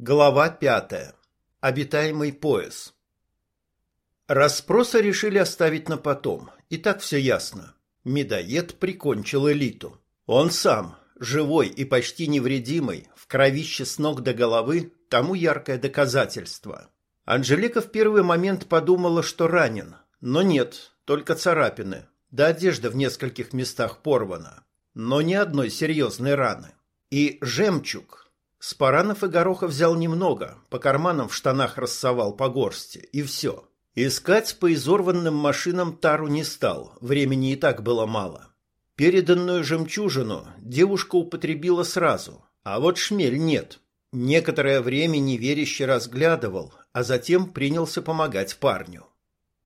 Глава пятая. Обитаемый пояс. Распроса решили оставить на потом. И так все ясно. Медоед прикончил элиту. Он сам, живой и почти невредимый, в кровище с ног до головы, тому яркое доказательство. Анжелика в первый момент подумала, что ранен. Но нет, только царапины. Да одежда в нескольких местах порвана. Но ни одной серьезной раны. И жемчуг, Спаранов и гороха взял немного, по карманам в штанах рассовал по горсти, и все. Искать по изорванным машинам тару не стал, времени и так было мало. Переданную жемчужину девушка употребила сразу, а вот шмель нет. Некоторое время неверяще разглядывал, а затем принялся помогать парню.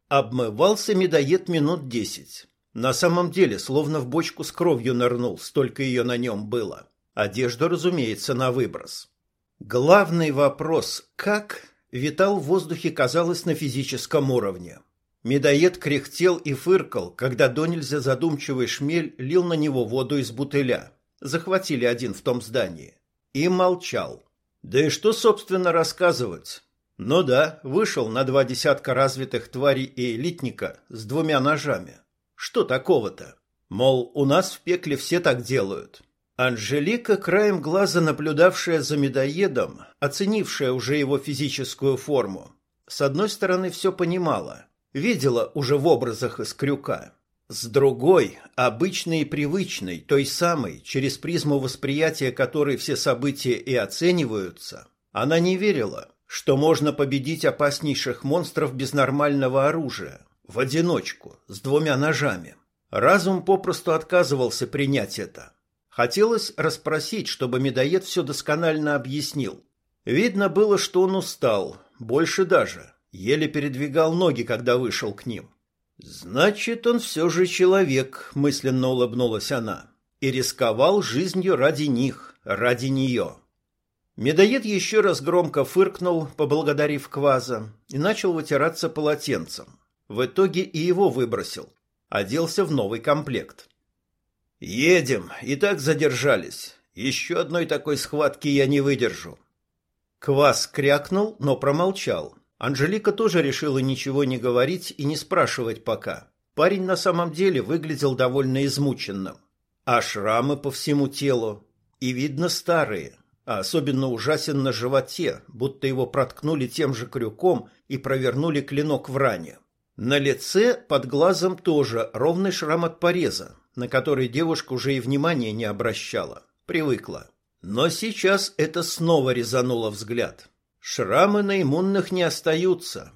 Обмывался медоед минут десять. На самом деле, словно в бочку с кровью нырнул, столько ее на нем было. Одежду, разумеется, на выброс. Главный вопрос «как?» витал в воздухе, казалось, на физическом уровне. Медоед кряхтел и фыркал, когда до нельзя задумчивый шмель лил на него воду из бутыля. Захватили один в том здании. И молчал. Да и что, собственно, рассказывать? Ну да, вышел на два десятка развитых тварей и элитника с двумя ножами. Что такого-то? Мол, у нас в пекле все так делают. Анжелика, краем глаза наблюдавшая за медоедом, оценившая уже его физическую форму, с одной стороны все понимала, видела уже в образах из крюка. С другой, обычной и привычной, той самой, через призму восприятия которой все события и оцениваются, она не верила, что можно победить опаснейших монстров без нормального оружия, в одиночку, с двумя ножами. Разум попросту отказывался принять это. Хотелось расспросить, чтобы медоед все досконально объяснил. Видно было, что он устал, больше даже, еле передвигал ноги, когда вышел к ним. «Значит, он все же человек», — мысленно улыбнулась она, «и рисковал жизнью ради них, ради нее». Медоед еще раз громко фыркнул, поблагодарив Кваза, и начал вытираться полотенцем. В итоге и его выбросил. Оделся в новый комплект. «Едем, и так задержались. Еще одной такой схватки я не выдержу». Квас крякнул, но промолчал. Анжелика тоже решила ничего не говорить и не спрашивать пока. Парень на самом деле выглядел довольно измученным. А шрамы по всему телу. И видно старые. А особенно ужасен на животе, будто его проткнули тем же крюком и провернули клинок в ране. На лице под глазом тоже ровный шрам от пореза, на который девушка уже и внимания не обращала, привыкла. Но сейчас это снова резануло взгляд. Шрамы на иммунных не остаются.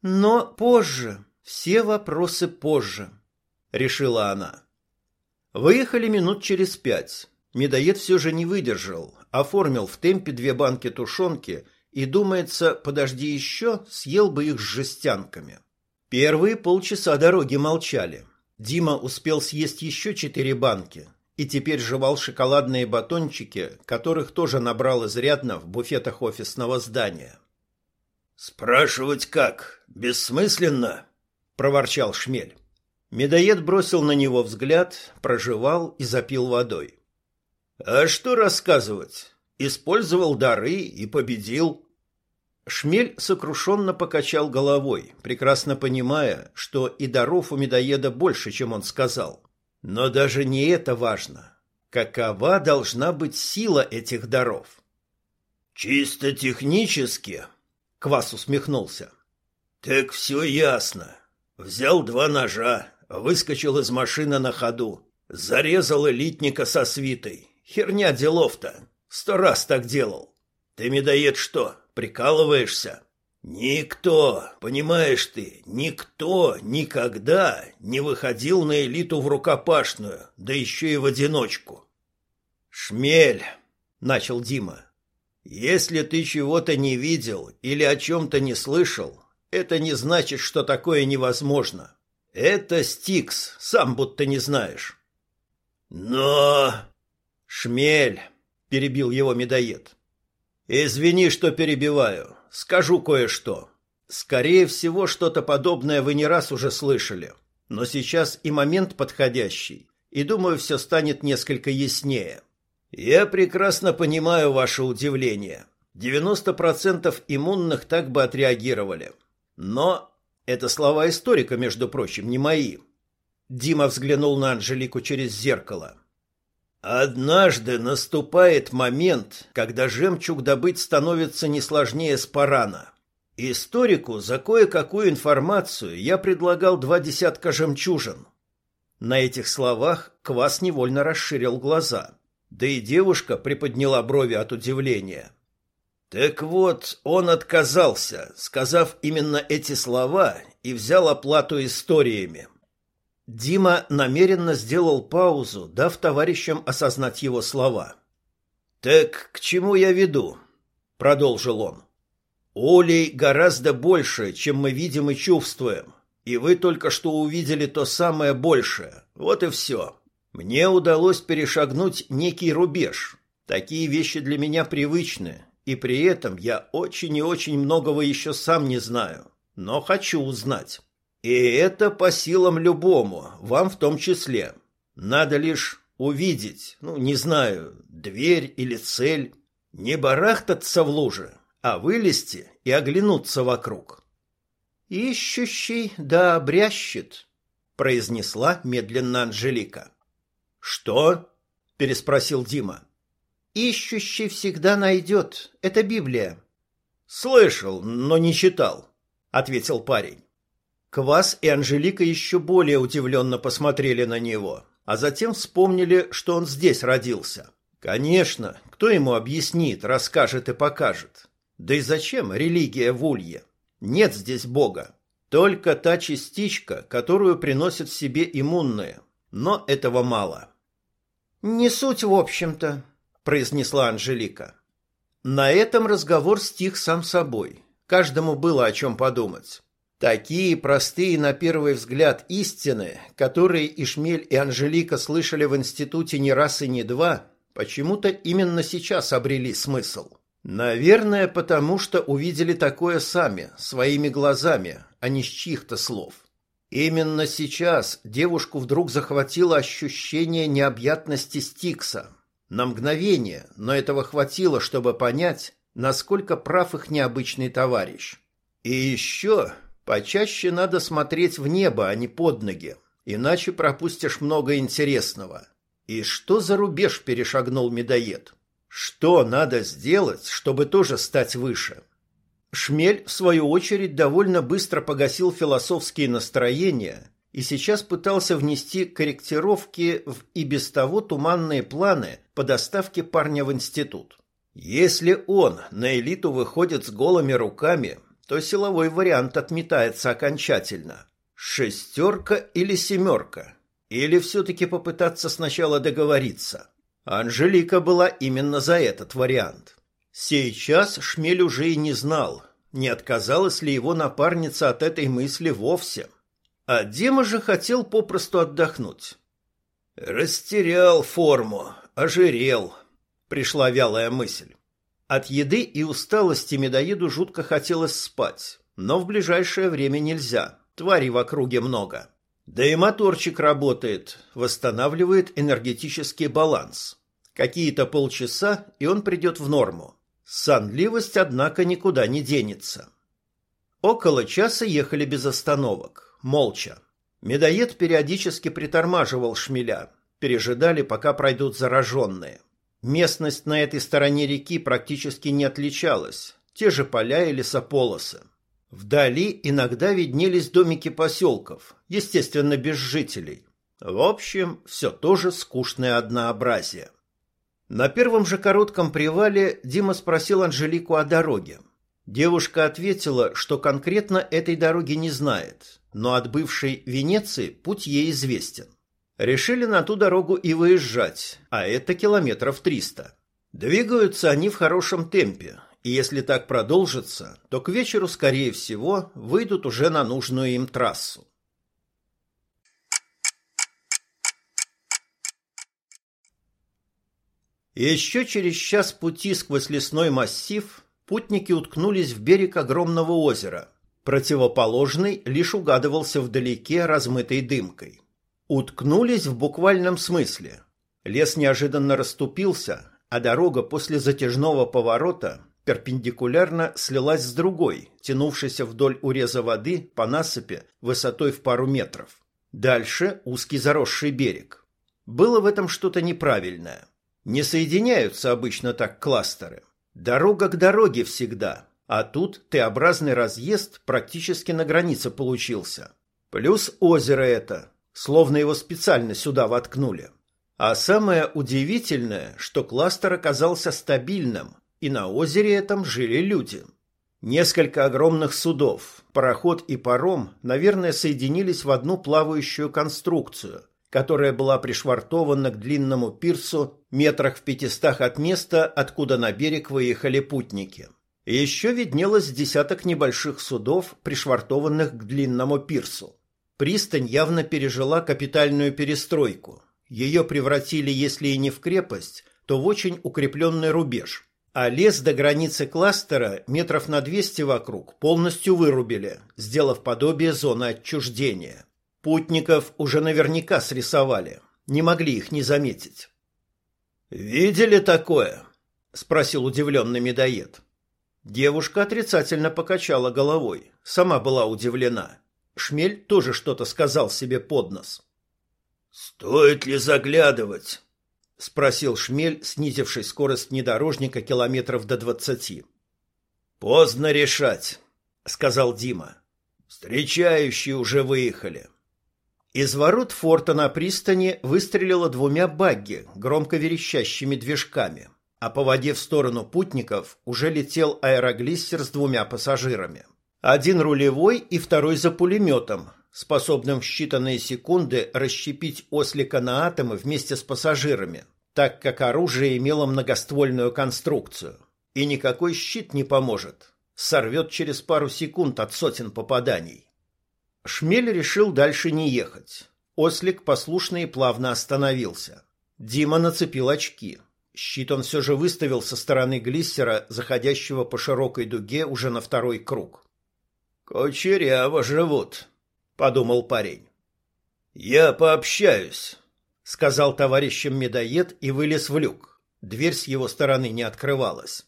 Но позже, все вопросы позже, решила она. Выехали минут через пять. Медоед все же не выдержал, оформил в темпе две банки тушенки и, думается, подожди еще, съел бы их с жестянками. Первые полчаса дороги молчали. Дима успел съесть еще четыре банки и теперь жевал шоколадные батончики, которых тоже набрал изрядно в буфетах офисного здания. «Спрашивать как? Бессмысленно?» — проворчал Шмель. Медоед бросил на него взгляд, прожевал и запил водой. «А что рассказывать? Использовал дары и победил». Шмель сокрушенно покачал головой, прекрасно понимая, что и даров у медоеда больше, чем он сказал. Но даже не это важно. Какова должна быть сила этих даров? «Чисто технически», — Квас усмехнулся. «Так все ясно. Взял два ножа, выскочил из машины на ходу, зарезал элитника со свитой. Херня делов-то. Сто раз так делал. Ты, медоед, что, Прикалываешься? Никто, понимаешь ты, никто никогда не выходил на элиту в рукопашную, да еще и в одиночку. Шмель, начал Дима. Если ты чего-то не видел или о чем-то не слышал, это не значит, что такое невозможно. Это Стикс, сам будто не знаешь. Но... Шмель, перебил его медоед. Извини, что перебиваю. Скажу кое-что. Скорее всего, что-то подобное вы не раз уже слышали. Но сейчас и момент подходящий, и думаю, все станет несколько яснее. Я прекрасно понимаю ваше удивление. 90% иммунных так бы отреагировали. Но это слова историка, между прочим, не мои. Дима взглянул на Анжелику через зеркало. Однажды наступает момент, когда жемчуг добыть становится не сложнее спарана. Историку за кое-какую информацию я предлагал два десятка жемчужин. На этих словах Квас невольно расширил глаза. Да и девушка приподняла брови от удивления. Так вот, он отказался, сказав именно эти слова, и взял оплату историями. Дима намеренно сделал паузу, дав товарищам осознать его слова. «Так к чему я веду?» — продолжил он. Олей гораздо больше, чем мы видим и чувствуем. И вы только что увидели то самое большее. Вот и все. Мне удалось перешагнуть некий рубеж. Такие вещи для меня привычны, и при этом я очень и очень многого еще сам не знаю, но хочу узнать. И это по силам любому, вам в том числе. Надо лишь увидеть, ну, не знаю, дверь или цель, не барахтаться в луже, а вылезти и оглянуться вокруг. «Ищущий да обрящет», — произнесла медленно Анжелика. «Что?» — переспросил Дима. «Ищущий всегда найдет. Это Библия». «Слышал, но не читал», — ответил парень. Квас и Анжелика еще более удивленно посмотрели на него, а затем вспомнили, что он здесь родился. Конечно, кто ему объяснит, расскажет и покажет. Да и зачем религия в Улье? Нет здесь Бога. Только та частичка, которую приносят в себе иммунные. Но этого мало. «Не суть, в общем-то», — произнесла Анжелика. На этом разговор стих сам собой. Каждому было о чем подумать. Такие простые на первый взгляд истины, которые Ишмель и Анжелика слышали в институте не раз и не два, почему-то именно сейчас обрели смысл. Наверное, потому что увидели такое сами, своими глазами, а не с чьих-то слов. Именно сейчас девушку вдруг захватило ощущение необъятности Стикса. На мгновение, но этого хватило, чтобы понять, насколько прав их необычный товарищ. И еще почаще надо смотреть в небо, а не под ноги, иначе пропустишь много интересного. И что за рубеж перешагнул медоед? Что надо сделать, чтобы тоже стать выше? Шмель, в свою очередь, довольно быстро погасил философские настроения и сейчас пытался внести корректировки в и без того туманные планы по доставке парня в институт. Если он на элиту выходит с голыми руками, то силовой вариант отметается окончательно. Шестерка или семерка? Или все-таки попытаться сначала договориться? Анжелика была именно за этот вариант. Сейчас Шмель уже и не знал, не отказалась ли его напарница от этой мысли вовсе. А Дима же хотел попросту отдохнуть. «Растерял форму, ожирел», — пришла вялая мысль. От еды и усталости медоеду жутко хотелось спать, но в ближайшее время нельзя, тварей в округе много. Да и моторчик работает, восстанавливает энергетический баланс. Какие-то полчаса, и он придет в норму. Сонливость, однако, никуда не денется. Около часа ехали без остановок, молча. Медоед периодически притормаживал шмеля. Пережидали, пока пройдут зараженные. Местность на этой стороне реки практически не отличалась. Те же поля и лесополосы. Вдали иногда виднелись домики поселков, естественно, без жителей. В общем, все тоже скучное однообразие. На первом же коротком привале Дима спросил Анжелику о дороге. Девушка ответила, что конкретно этой дороги не знает, но от бывшей Венеции путь ей известен. Решили на ту дорогу и выезжать, а это километров триста. Двигаются они в хорошем темпе, и если так продолжится, то к вечеру, скорее всего, выйдут уже на нужную им трассу. Еще через час пути сквозь лесной массив путники уткнулись в берег огромного озера. Противоположный лишь угадывался вдалеке размытой дымкой. Уткнулись в буквальном смысле. Лес неожиданно расступился, а дорога после затяжного поворота перпендикулярно слилась с другой, тянувшейся вдоль уреза воды по насыпи высотой в пару метров. Дальше узкий заросший берег. Было в этом что-то неправильное. Не соединяются обычно так кластеры. Дорога к дороге всегда, а тут Т-образный разъезд практически на границе получился. Плюс озеро это, словно его специально сюда воткнули. А самое удивительное, что кластер оказался стабильным, и на озере этом жили люди. Несколько огромных судов, пароход и паром, наверное, соединились в одну плавающую конструкцию, которая была пришвартована к длинному пирсу метрах в пятистах от места, откуда на берег выехали путники. Еще виднелось десяток небольших судов, пришвартованных к длинному пирсу. Пристань явно пережила капитальную перестройку. Ее превратили, если и не в крепость, то в очень укрепленный рубеж – а лес до границы кластера метров на 200 вокруг полностью вырубили, сделав подобие зоны отчуждения. Путников уже наверняка срисовали, не могли их не заметить. «Видели такое?» – спросил удивленный медоед. Девушка отрицательно покачала головой, сама была удивлена. Шмель тоже что-то сказал себе под нос. «Стоит ли заглядывать?» — спросил Шмель, снизивший скорость внедорожника километров до двадцати. «Поздно решать», — сказал Дима. «Встречающие уже выехали». Из ворот форта на пристани выстрелило двумя багги, громко верещащими движками, а по воде в сторону путников уже летел аэроглиссер с двумя пассажирами. Один рулевой и второй за пулеметом, способным в считанные секунды расщепить ослика на атомы вместе с пассажирами, так как оружие имело многоствольную конструкцию. И никакой щит не поможет. Сорвет через пару секунд от сотен попаданий. Шмель решил дальше не ехать. Ослик послушно и плавно остановился. Дима нацепил очки. Щит он все же выставил со стороны глиссера, заходящего по широкой дуге уже на второй круг. «Кочеряво живут», — подумал парень. «Я пообщаюсь», — сказал товарищем медоед и вылез в люк. Дверь с его стороны не открывалась.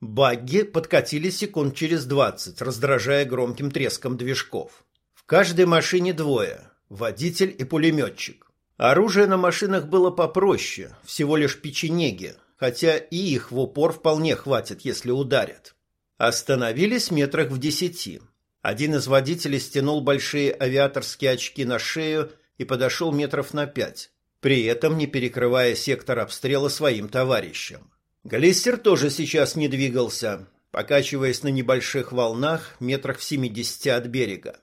Багги подкатили секунд через двадцать, раздражая громким треском движков. В каждой машине двое — водитель и пулеметчик. Оружие на машинах было попроще, всего лишь печенеги, хотя и их в упор вполне хватит, если ударят. Остановились метрах в десяти. Один из водителей стянул большие авиаторские очки на шею и подошел метров на пять, при этом не перекрывая сектор обстрела своим товарищам. Глиссер тоже сейчас не двигался, покачиваясь на небольших волнах метрах в семидесяти от берега.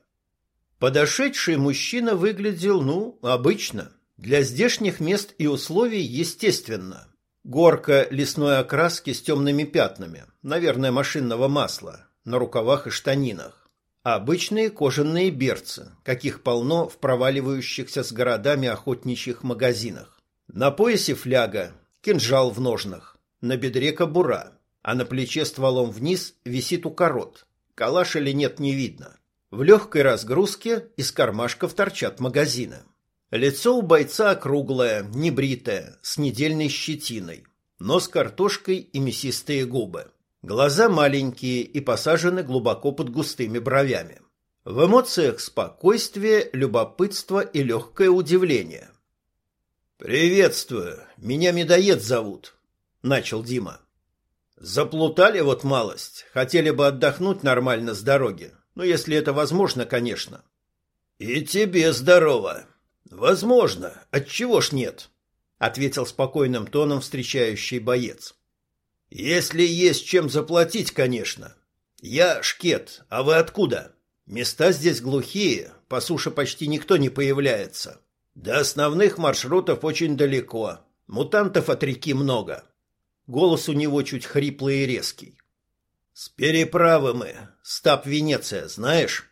Подошедший мужчина выглядел, ну, обычно. Для здешних мест и условий естественно. Горка лесной окраски с темными пятнами, наверное, машинного масла, на рукавах и штанинах. Обычные кожаные берцы, каких полно в проваливающихся с городами охотничьих магазинах. На поясе фляга, кинжал в ножнах, на бедре кобура, а на плече стволом вниз висит укорот. Калаш или нет не видно. В легкой разгрузке из кармашков торчат магазины. Лицо у бойца округлое, небритое, с недельной щетиной. Нос картошкой и мясистые губы. Глаза маленькие и посажены глубоко под густыми бровями. В эмоциях спокойствие, любопытство и легкое удивление. «Приветствую, меня Медоед зовут», — начал Дима. «Заплутали вот малость, хотели бы отдохнуть нормально с дороги, ну, если это возможно, конечно». «И тебе здорово. Возможно, отчего ж нет?» — ответил спокойным тоном встречающий боец. Если есть чем заплатить, конечно. Я шкет, а вы откуда? Места здесь глухие, по суше почти никто не появляется. До основных маршрутов очень далеко. Мутантов от реки много. Голос у него чуть хриплый и резкий. С переправы мы. Стаб Венеция, знаешь?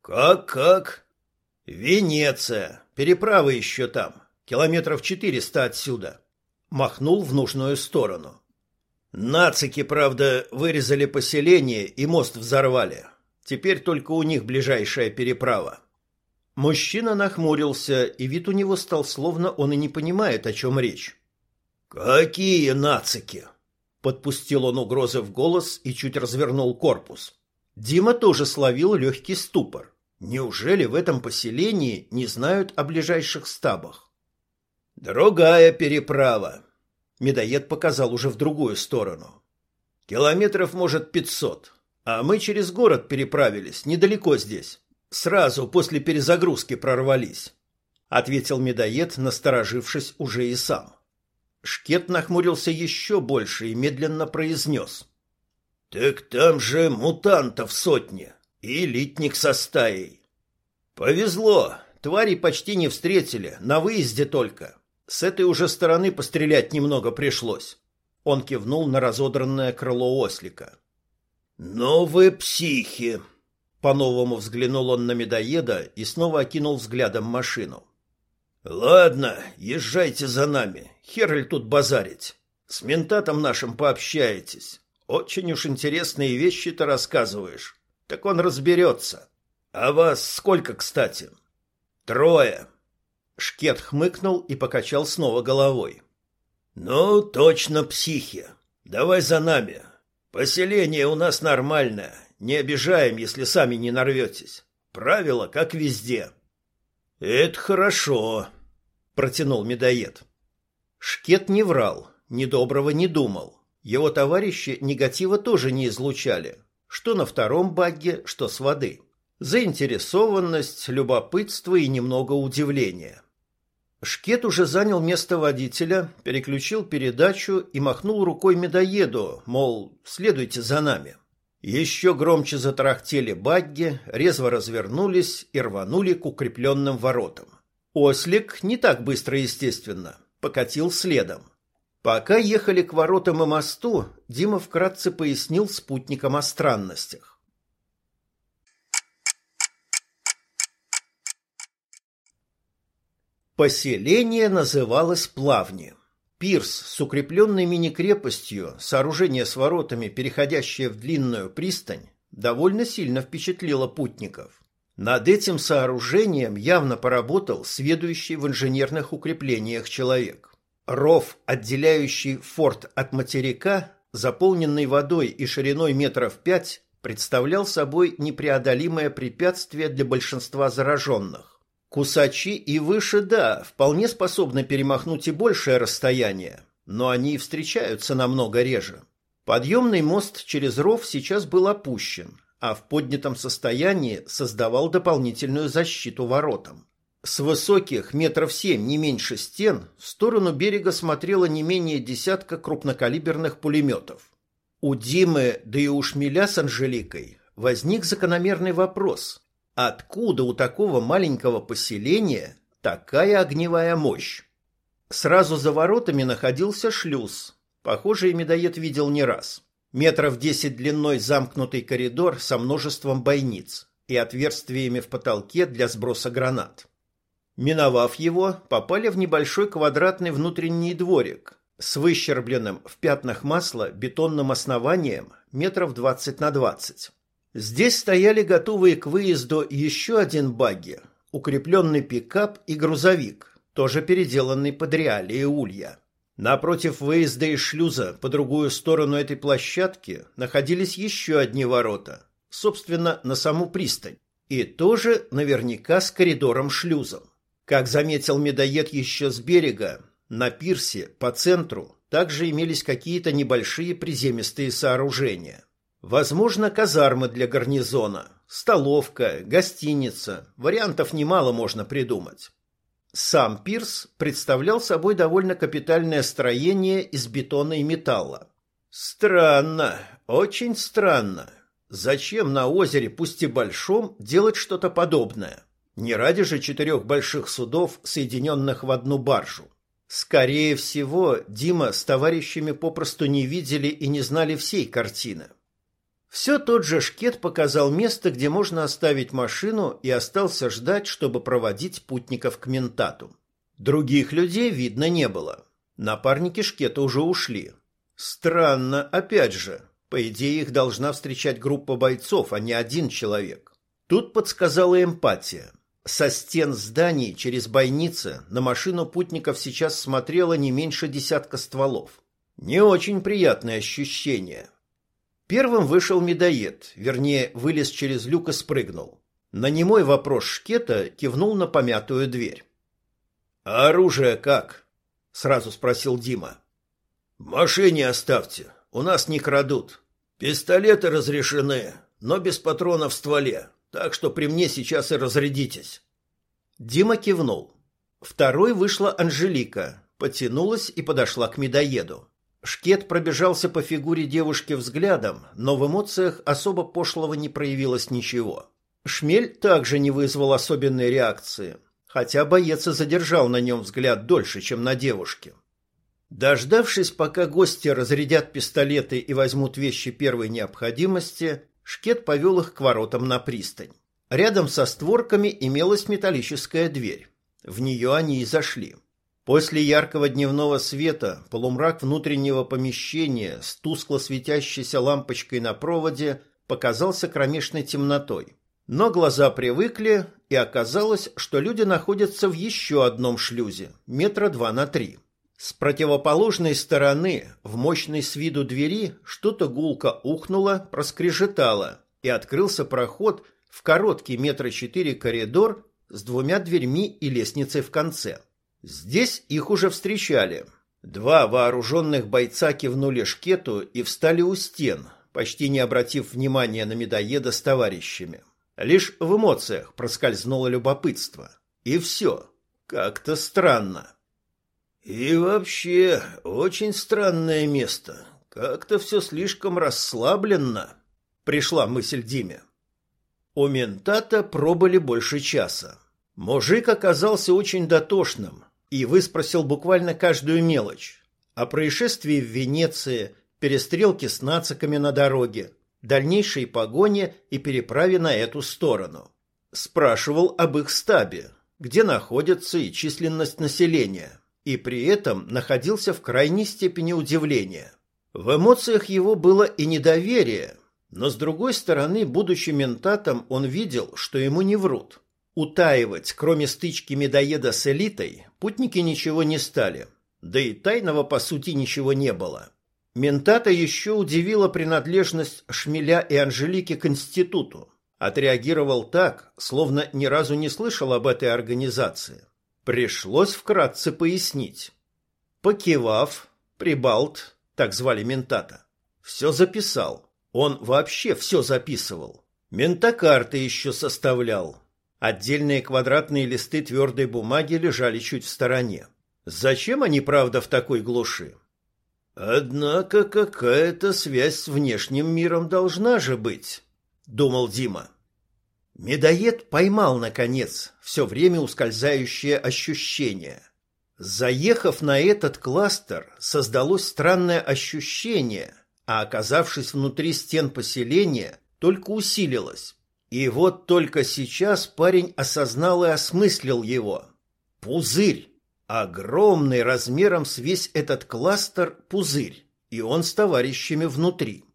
Как, как? Венеция. Переправа еще там. Километров четыреста отсюда. Махнул в нужную сторону. Нацики, правда, вырезали поселение и мост взорвали. Теперь только у них ближайшая переправа. Мужчина нахмурился, и вид у него стал словно он и не понимает, о чем речь. «Какие нацики?» Подпустил он угрозы в голос и чуть развернул корпус. Дима тоже словил легкий ступор. Неужели в этом поселении не знают о ближайших стабах? Другая переправа. Медоед показал уже в другую сторону. Километров, может, пятьсот. А мы через город переправились, недалеко здесь. Сразу после перезагрузки прорвались, ответил медоед, насторожившись уже и сам. Шкет нахмурился еще больше и медленно произнес. «Так там же мутантов сотни и литник со стаей». «Повезло, твари почти не встретили, на выезде только. С этой уже стороны пострелять немного пришлось». Он кивнул на разодранное крыло ослика. «Ну вы психи!» По-новому взглянул он на медоеда и снова окинул взглядом машину. «Ладно, езжайте за нами. Херль тут базарить. С ментатом нашим пообщаетесь. Очень уж интересные вещи-то рассказываешь. Так он разберется. А вас сколько, кстати?» «Трое». Шкет хмыкнул и покачал снова головой. «Ну, точно психи. Давай за нами. Поселение у нас нормальное. Не обижаем, если сами не нарветесь. Правила, как везде». «Это хорошо», — протянул медоед. Шкет не врал, ни доброго не думал. Его товарищи негатива тоже не излучали. Что на втором багге, что с воды. Заинтересованность, любопытство и немного удивления. Шкет уже занял место водителя, переключил передачу и махнул рукой медоеду, мол, следуйте за нами. Еще громче затарахтели багги, резво развернулись и рванули к укрепленным воротам. Ослик не так быстро, естественно, покатил следом. Пока ехали к воротам и мосту, Дима вкратце пояснил спутникам о странностях. Поселение называлось Плавни. Пирс с укрепленной мини-крепостью, сооружение с воротами, переходящее в длинную пристань, довольно сильно впечатлило путников. Над этим сооружением явно поработал сведущий в инженерных укреплениях человек. Ров, отделяющий форт от материка, заполненный водой и шириной метров пять, представлял собой непреодолимое препятствие для большинства зараженных. Кусачи и выше, да, вполне способны перемахнуть и большее расстояние, но они встречаются намного реже. Подъемный мост через ров сейчас был опущен, а в поднятом состоянии создавал дополнительную защиту воротам. С высоких метров семь, не меньше стен, в сторону берега смотрело не менее десятка крупнокалиберных пулеметов. У Димы, да и у Шмеля с Анжеликой, возник закономерный вопрос. Откуда у такого маленького поселения такая огневая мощь? Сразу за воротами находился шлюз. Похоже, медоед видел не раз. Метров десять длиной замкнутый коридор со множеством бойниц и отверстиями в потолке для сброса гранат. Миновав его, попали в небольшой квадратный внутренний дворик с выщербленным в пятнах масла бетонным основанием метров двадцать на двадцать. Здесь стояли готовые к выезду еще один багги, укрепленный пикап и грузовик, тоже переделанный под реалии улья. Напротив выезда из шлюза по другую сторону этой площадки находились еще одни ворота, собственно, на саму пристань, и тоже наверняка с коридором-шлюзом. Как заметил медоед еще с берега, на пирсе по центру также имелись какие-то небольшие приземистые сооружения – Возможно, казармы для гарнизона, столовка, гостиница. Вариантов немало можно придумать. Сам пирс представлял собой довольно капитальное строение из бетона и металла. Странно, очень странно. Зачем на озере, пусть и большом, делать что-то подобное? Не ради же четырех больших судов, соединенных в одну баржу. Скорее всего, Дима с товарищами попросту не видели и не знали всей картины. Все тот же шкет показал место, где можно оставить машину, и остался ждать, чтобы проводить путников к ментату. Других людей видно не было. Напарники шкета уже ушли. Странно, опять же. По идее, их должна встречать группа бойцов, а не один человек. Тут подсказала эмпатия. Со стен зданий через бойницы на машину путников сейчас смотрело не меньше десятка стволов. Не очень приятное ощущение. Первым вышел медоед, вернее, вылез через люк и спрыгнул. На немой вопрос Шкета кивнул на помятую дверь. «А оружие как?» — сразу спросил Дима. «В машине оставьте, у нас не крадут. Пистолеты разрешены, но без патронов в стволе, так что при мне сейчас и разрядитесь». Дима кивнул. Второй вышла Анжелика, потянулась и подошла к медоеду. Шкет пробежался по фигуре девушки взглядом, но в эмоциях особо пошлого не проявилось ничего. Шмель также не вызвал особенной реакции, хотя боец и задержал на нем взгляд дольше, чем на девушке. Дождавшись, пока гости разрядят пистолеты и возьмут вещи первой необходимости, Шкет повел их к воротам на пристань. Рядом со створками имелась металлическая дверь. В нее они и зашли. После яркого дневного света полумрак внутреннего помещения с тускло светящейся лампочкой на проводе показался кромешной темнотой. Но глаза привыкли, и оказалось, что люди находятся в еще одном шлюзе, метра два на три. С противоположной стороны, в мощной с виду двери, что-то гулко ухнуло, проскрежетало, и открылся проход в короткий метра четыре коридор с двумя дверьми и лестницей в конце. Здесь их уже встречали. Два вооруженных бойца кивнули шкету и встали у стен, почти не обратив внимания на медоеда с товарищами. Лишь в эмоциях проскользнуло любопытство. И все. Как-то странно. И вообще, очень странное место. Как-то все слишком расслабленно. Пришла мысль Диме. У ментата пробыли больше часа. Мужик оказался очень дотошным, и выспросил буквально каждую мелочь. О происшествии в Венеции, перестрелке с нациками на дороге, дальнейшей погоне и переправе на эту сторону. Спрашивал об их стабе, где находится и численность населения, и при этом находился в крайней степени удивления. В эмоциях его было и недоверие, но с другой стороны, будучи ментатом, он видел, что ему не врут. Утаивать, кроме стычки медоеда с элитой, путники ничего не стали. Да и тайного, по сути, ничего не было. Ментата еще удивила принадлежность Шмеля и Анжелики к институту. Отреагировал так, словно ни разу не слышал об этой организации. Пришлось вкратце пояснить. Покивав, Прибалт, так звали ментата, все записал. Он вообще все записывал. Ментокарты еще составлял, Отдельные квадратные листы твердой бумаги лежали чуть в стороне. Зачем они, правда, в такой глуши? Однако какая-то связь с внешним миром должна же быть, думал Дима. Медоед поймал наконец все время ускользающее ощущение. Заехав на этот кластер, создалось странное ощущение, а оказавшись внутри стен поселения, только усилилось. И вот только сейчас парень осознал и осмыслил его. Пузырь. Огромный размером с весь этот кластер пузырь. И он с товарищами внутри.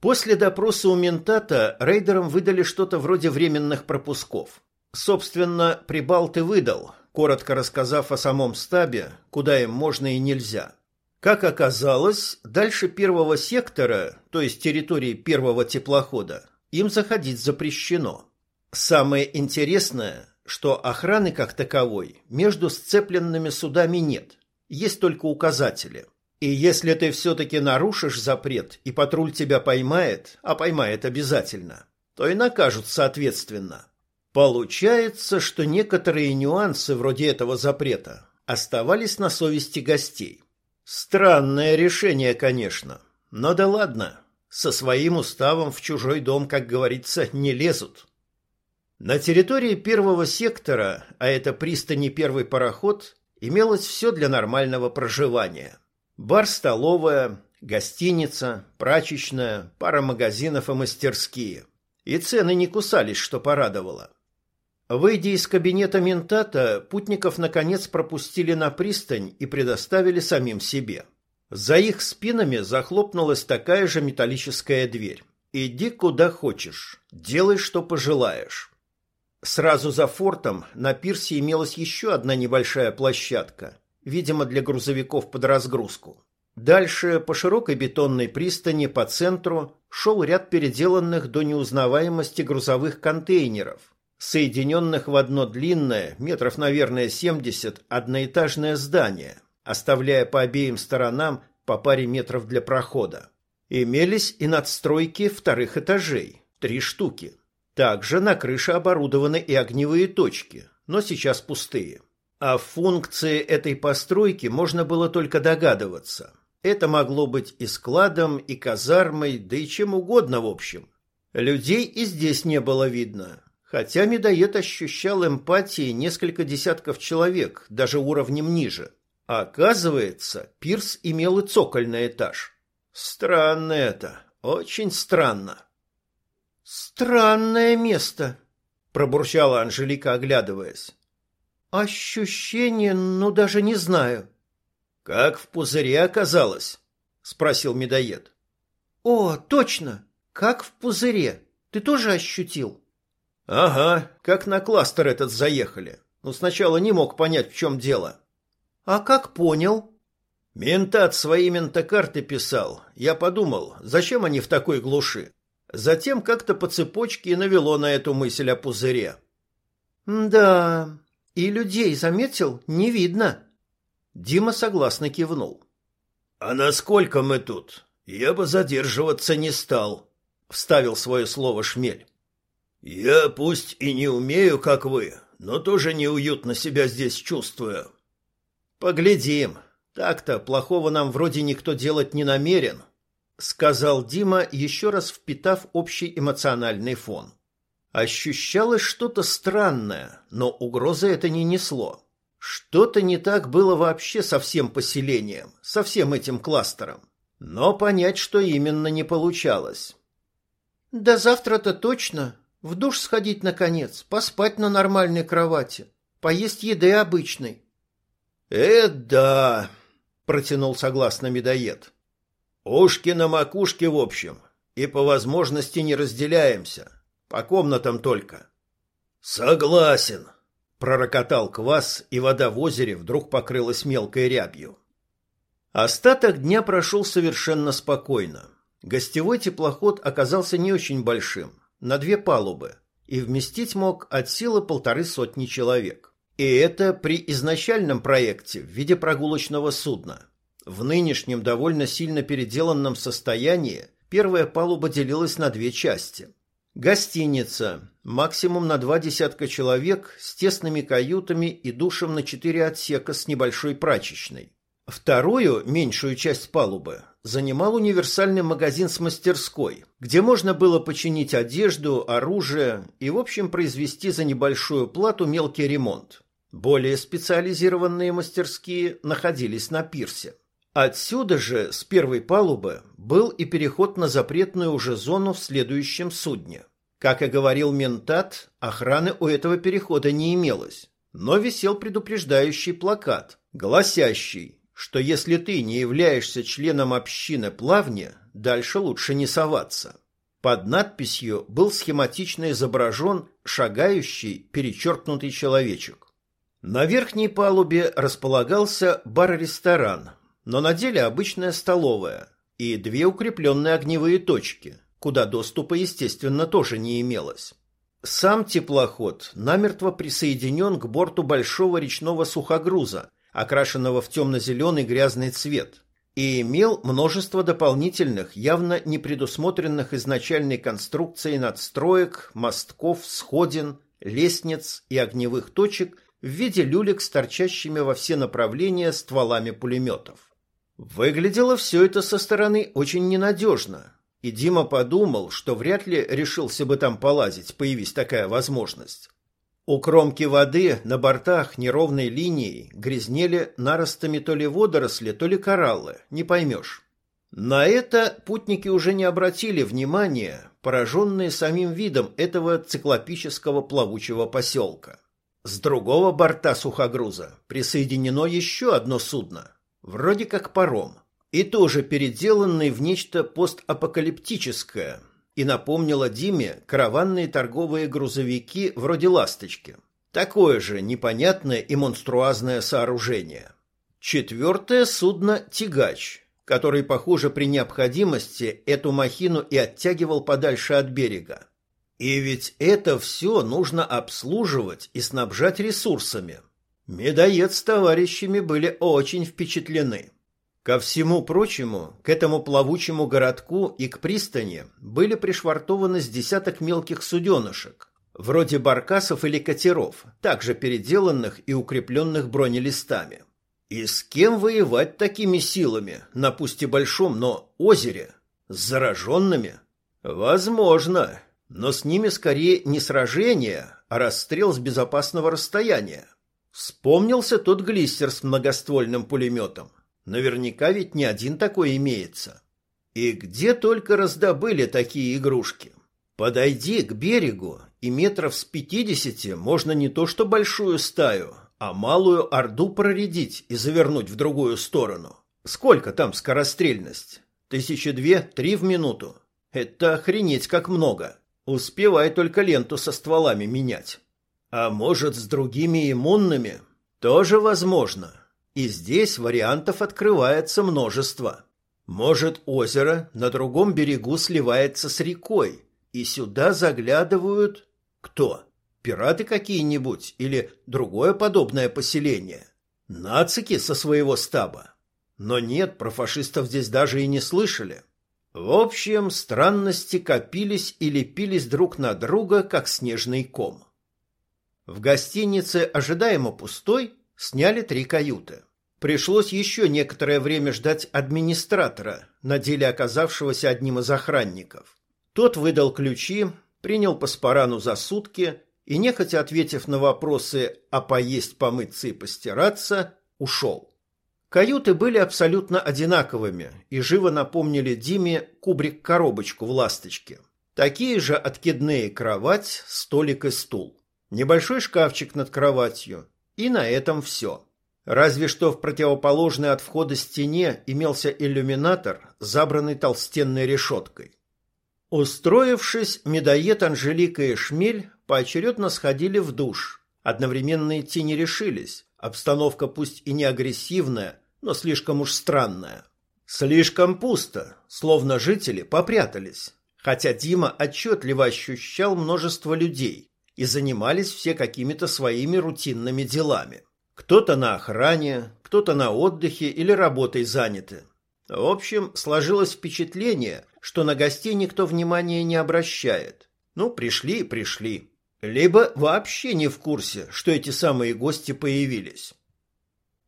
После допроса у ментата рейдерам выдали что-то вроде временных пропусков. Собственно, Прибалт и выдал, коротко рассказав о самом стабе, куда им можно и нельзя. Как оказалось, дальше первого сектора, то есть территории первого теплохода, им заходить запрещено. Самое интересное, что охраны как таковой между сцепленными судами нет, есть только указатели. И если ты все-таки нарушишь запрет, и патруль тебя поймает, а поймает обязательно, то и накажут соответственно. Получается, что некоторые нюансы вроде этого запрета оставались на совести гостей. Странное решение, конечно, но да ладно, со своим уставом в чужой дом, как говорится, не лезут. На территории первого сектора, а это пристани первый пароход, имелось все для нормального проживания. Бар-столовая, гостиница, прачечная, пара магазинов и мастерские. И цены не кусались, что порадовало. Выйдя из кабинета ментата, путников наконец пропустили на пристань и предоставили самим себе. — за их спинами захлопнулась такая же металлическая дверь. «Иди куда хочешь, делай, что пожелаешь». Сразу за фортом на пирсе имелась еще одна небольшая площадка, видимо, для грузовиков под разгрузку. Дальше по широкой бетонной пристани по центру шел ряд переделанных до неузнаваемости грузовых контейнеров, соединенных в одно длинное, метров, наверное, 70, одноэтажное здание, оставляя по обеим сторонам по паре метров для прохода. Имелись и надстройки вторых этажей, три штуки. Также на крыше оборудованы и огневые точки, но сейчас пустые. О функции этой постройки можно было только догадываться. Это могло быть и складом, и казармой, да и чем угодно в общем. Людей и здесь не было видно, хотя медоед ощущал эмпатии несколько десятков человек, даже уровнем ниже. А оказывается, пирс имел и цокольный этаж. Странно это, очень странно. «Странное место», — пробурчала Анжелика, оглядываясь. «Ощущение, ну, даже не знаю». «Как в пузыре оказалось?» — спросил медоед. «О, точно! Как в пузыре! Ты тоже ощутил?» «Ага, как на кластер этот заехали. Но сначала не мог понять, в чем дело». «А как понял?» «Ментат свои ментокарты писал. Я подумал, зачем они в такой глуши? Затем как-то по цепочке и навело на эту мысль о пузыре. «Да, и людей, заметил, не видно». Дима согласно кивнул. «А насколько мы тут? Я бы задерживаться не стал», — вставил свое слово Шмель. «Я пусть и не умею, как вы, но тоже неуютно себя здесь чувствую». «Поглядим. Так-то плохого нам вроде никто делать не намерен, сказал Дима, еще раз впитав общий эмоциональный фон. Ощущалось что-то странное, но угрозы это не несло. Что-то не так было вообще со всем поселением, со всем этим кластером. Но понять, что именно, не получалось. «Да завтра-то точно. В душ сходить, наконец, поспать на нормальной кровати, поесть еды обычной». «Э, да», — протянул согласно медоед. Ушки на макушке, в общем, и по возможности не разделяемся. По комнатам только. Согласен, пророкотал квас, и вода в озере вдруг покрылась мелкой рябью. Остаток дня прошел совершенно спокойно. Гостевой теплоход оказался не очень большим, на две палубы, и вместить мог от силы полторы сотни человек. И это при изначальном проекте в виде прогулочного судна. В нынешнем довольно сильно переделанном состоянии первая палуба делилась на две части. Гостиница, максимум на два десятка человек, с тесными каютами и душем на четыре отсека с небольшой прачечной. Вторую, меньшую часть палубы, занимал универсальный магазин с мастерской, где можно было починить одежду, оружие и, в общем, произвести за небольшую плату мелкий ремонт. Более специализированные мастерские находились на пирсе. Отсюда же, с первой палубы, был и переход на запретную уже зону в следующем судне. Как и говорил ментат, охраны у этого перехода не имелось, но висел предупреждающий плакат, гласящий, что если ты не являешься членом общины плавни, дальше лучше не соваться. Под надписью был схематично изображен шагающий перечеркнутый человечек. На верхней палубе располагался бар-ресторан, но на деле обычная столовая и две укрепленные огневые точки, куда доступа, естественно, тоже не имелось. Сам теплоход намертво присоединен к борту большого речного сухогруза, окрашенного в темно-зеленый грязный цвет, и имел множество дополнительных, явно не предусмотренных изначальной конструкцией надстроек, мостков, сходин, лестниц и огневых точек в виде люлек с торчащими во все направления стволами пулеметов. Выглядело все это со стороны очень ненадежно, и Дима подумал, что вряд ли решился бы там полазить, появись такая возможность. У кромки воды на бортах неровной линией грязнели наростами то ли водоросли, то ли кораллы, не поймешь. На это путники уже не обратили внимания, пораженные самим видом этого циклопического плавучего поселка. С другого борта сухогруза присоединено еще одно судно – вроде как паром, и тоже переделанный в нечто постапокалиптическое, и напомнило Диме караванные торговые грузовики вроде «Ласточки». Такое же непонятное и монструозное сооружение. Четвертое судно «Тягач», который, похоже, при необходимости эту махину и оттягивал подальше от берега. И ведь это все нужно обслуживать и снабжать ресурсами. Медоед с товарищами были очень впечатлены. Ко всему прочему, к этому плавучему городку и к пристани были пришвартованы с десяток мелких суденышек, вроде баркасов или катеров, также переделанных и укрепленных бронелистами. И с кем воевать такими силами, на пусть и большом, но озере? С зараженными? Возможно, но с ними скорее не сражение, а расстрел с безопасного расстояния. Вспомнился тот глиссер с многоствольным пулеметом. Наверняка ведь не один такой имеется. И где только раздобыли такие игрушки. Подойди к берегу, и метров с пятидесяти можно не то что большую стаю, а малую орду проредить и завернуть в другую сторону. Сколько там скорострельность? Тысячи две, три в минуту. Это охренеть как много. Успевай только ленту со стволами менять. А может, с другими иммунными? Тоже возможно. И здесь вариантов открывается множество. Может, озеро на другом берегу сливается с рекой, и сюда заглядывают... Кто? Пираты какие-нибудь или другое подобное поселение? Нацики со своего стаба? Но нет, про фашистов здесь даже и не слышали. В общем, странности копились и лепились друг на друга, как снежный ком. В гостинице, ожидаемо пустой, сняли три каюты. Пришлось еще некоторое время ждать администратора, на деле оказавшегося одним из охранников. Тот выдал ключи, принял паспорану за сутки и, нехотя ответив на вопросы «а поесть, помыться и постираться», ушел. Каюты были абсолютно одинаковыми и живо напомнили Диме кубрик-коробочку в «Ласточке». Такие же откидные кровать, столик и стул. Небольшой шкафчик над кроватью. И на этом все. Разве что в противоположной от входа стене имелся иллюминатор, забранный толстенной решеткой. Устроившись, медоед Анжелика и Шмель поочередно сходили в душ. Одновременно идти не решились. Обстановка пусть и не агрессивная, но слишком уж странная. Слишком пусто, словно жители попрятались. Хотя Дима отчетливо ощущал множество людей, и занимались все какими-то своими рутинными делами. Кто-то на охране, кто-то на отдыхе или работой заняты. В общем, сложилось впечатление, что на гостей никто внимания не обращает. Ну, пришли и пришли. Либо вообще не в курсе, что эти самые гости появились.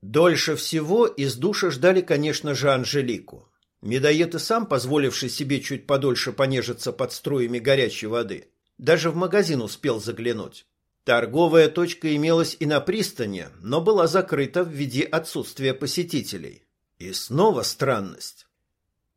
Дольше всего из душа ждали, конечно же, Анжелику. Медоед и сам, позволивший себе чуть подольше понежиться под струями горячей воды, даже в магазин успел заглянуть. Торговая точка имелась и на пристани, но была закрыта ввиду отсутствия посетителей. И снова странность.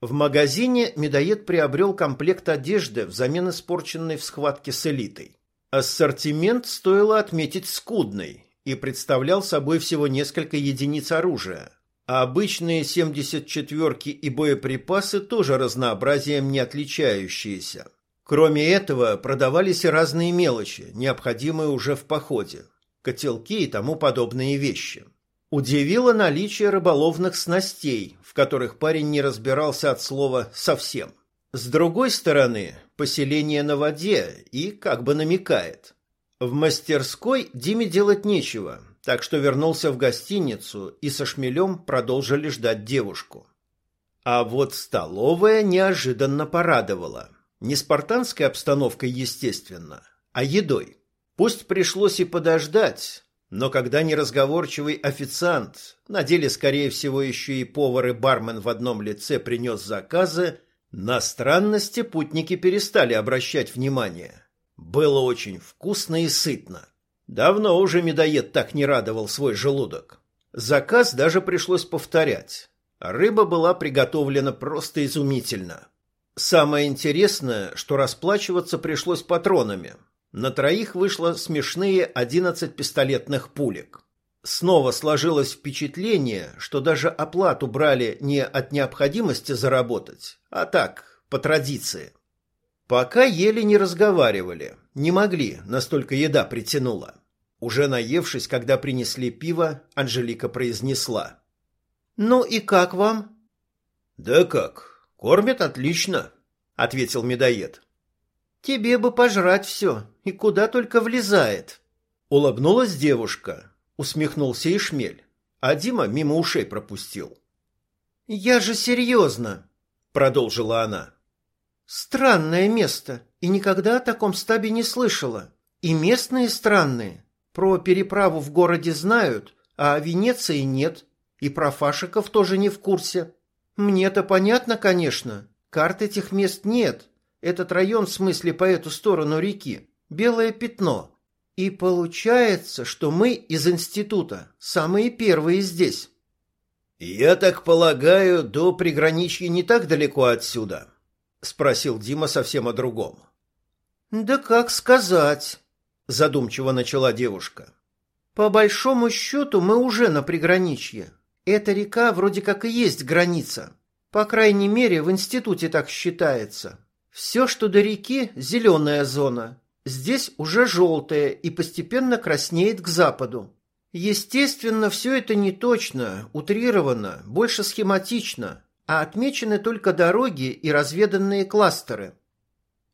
В магазине медоед приобрел комплект одежды взамен испорченной в схватке с элитой. Ассортимент стоило отметить скудный и представлял собой всего несколько единиц оружия, а обычные 74-ки и боеприпасы тоже разнообразием не отличающиеся. Кроме этого, продавались и разные мелочи, необходимые уже в походе. Котелки и тому подобные вещи. Удивило наличие рыболовных снастей, в которых парень не разбирался от слова «совсем». С другой стороны, поселение на воде и как бы намекает. В мастерской Диме делать нечего, так что вернулся в гостиницу и со шмелем продолжили ждать девушку. А вот столовая неожиданно порадовала. Не спартанской обстановкой, естественно, а едой. Пусть пришлось и подождать, но когда неразговорчивый официант, на деле, скорее всего, еще и повар и бармен в одном лице принес заказы, на странности путники перестали обращать внимание. Было очень вкусно и сытно. Давно уже медоед так не радовал свой желудок. Заказ даже пришлось повторять. Рыба была приготовлена просто изумительно. Самое интересное, что расплачиваться пришлось патронами. На троих вышло смешные 11 пистолетных пулек. Снова сложилось впечатление, что даже оплату брали не от необходимости заработать, а так, по традиции. Пока еле не разговаривали, не могли, настолько еда притянула. Уже наевшись, когда принесли пиво, Анжелика произнесла. «Ну и как вам?» Да как? Кормят отлично, ответил медоед. Тебе бы пожрать все, и куда только влезает. Улыбнулась девушка, усмехнулся и шмель, а Дима мимо ушей пропустил. Я же серьезно, продолжила она. Странное место, и никогда о таком стабе не слышала. И местные странные. Про переправу в городе знают, а о Венеции нет. И про фашиков тоже не в курсе. Мне-то понятно, конечно. Карт этих мест нет. Этот район, в смысле, по эту сторону реки. Белое пятно. И получается, что мы из института самые первые здесь. Я так полагаю, до приграничья не так далеко отсюда, спросил Дима совсем о другом. Да как сказать, задумчиво начала девушка. По большому счету мы уже на приграничье. Эта река вроде как и есть граница. По крайней мере, в институте так считается. Все, что до реки, зеленая зона. Здесь уже желтая и постепенно краснеет к западу. Естественно, все это не точно, утрировано, больше схематично, а отмечены только дороги и разведанные кластеры.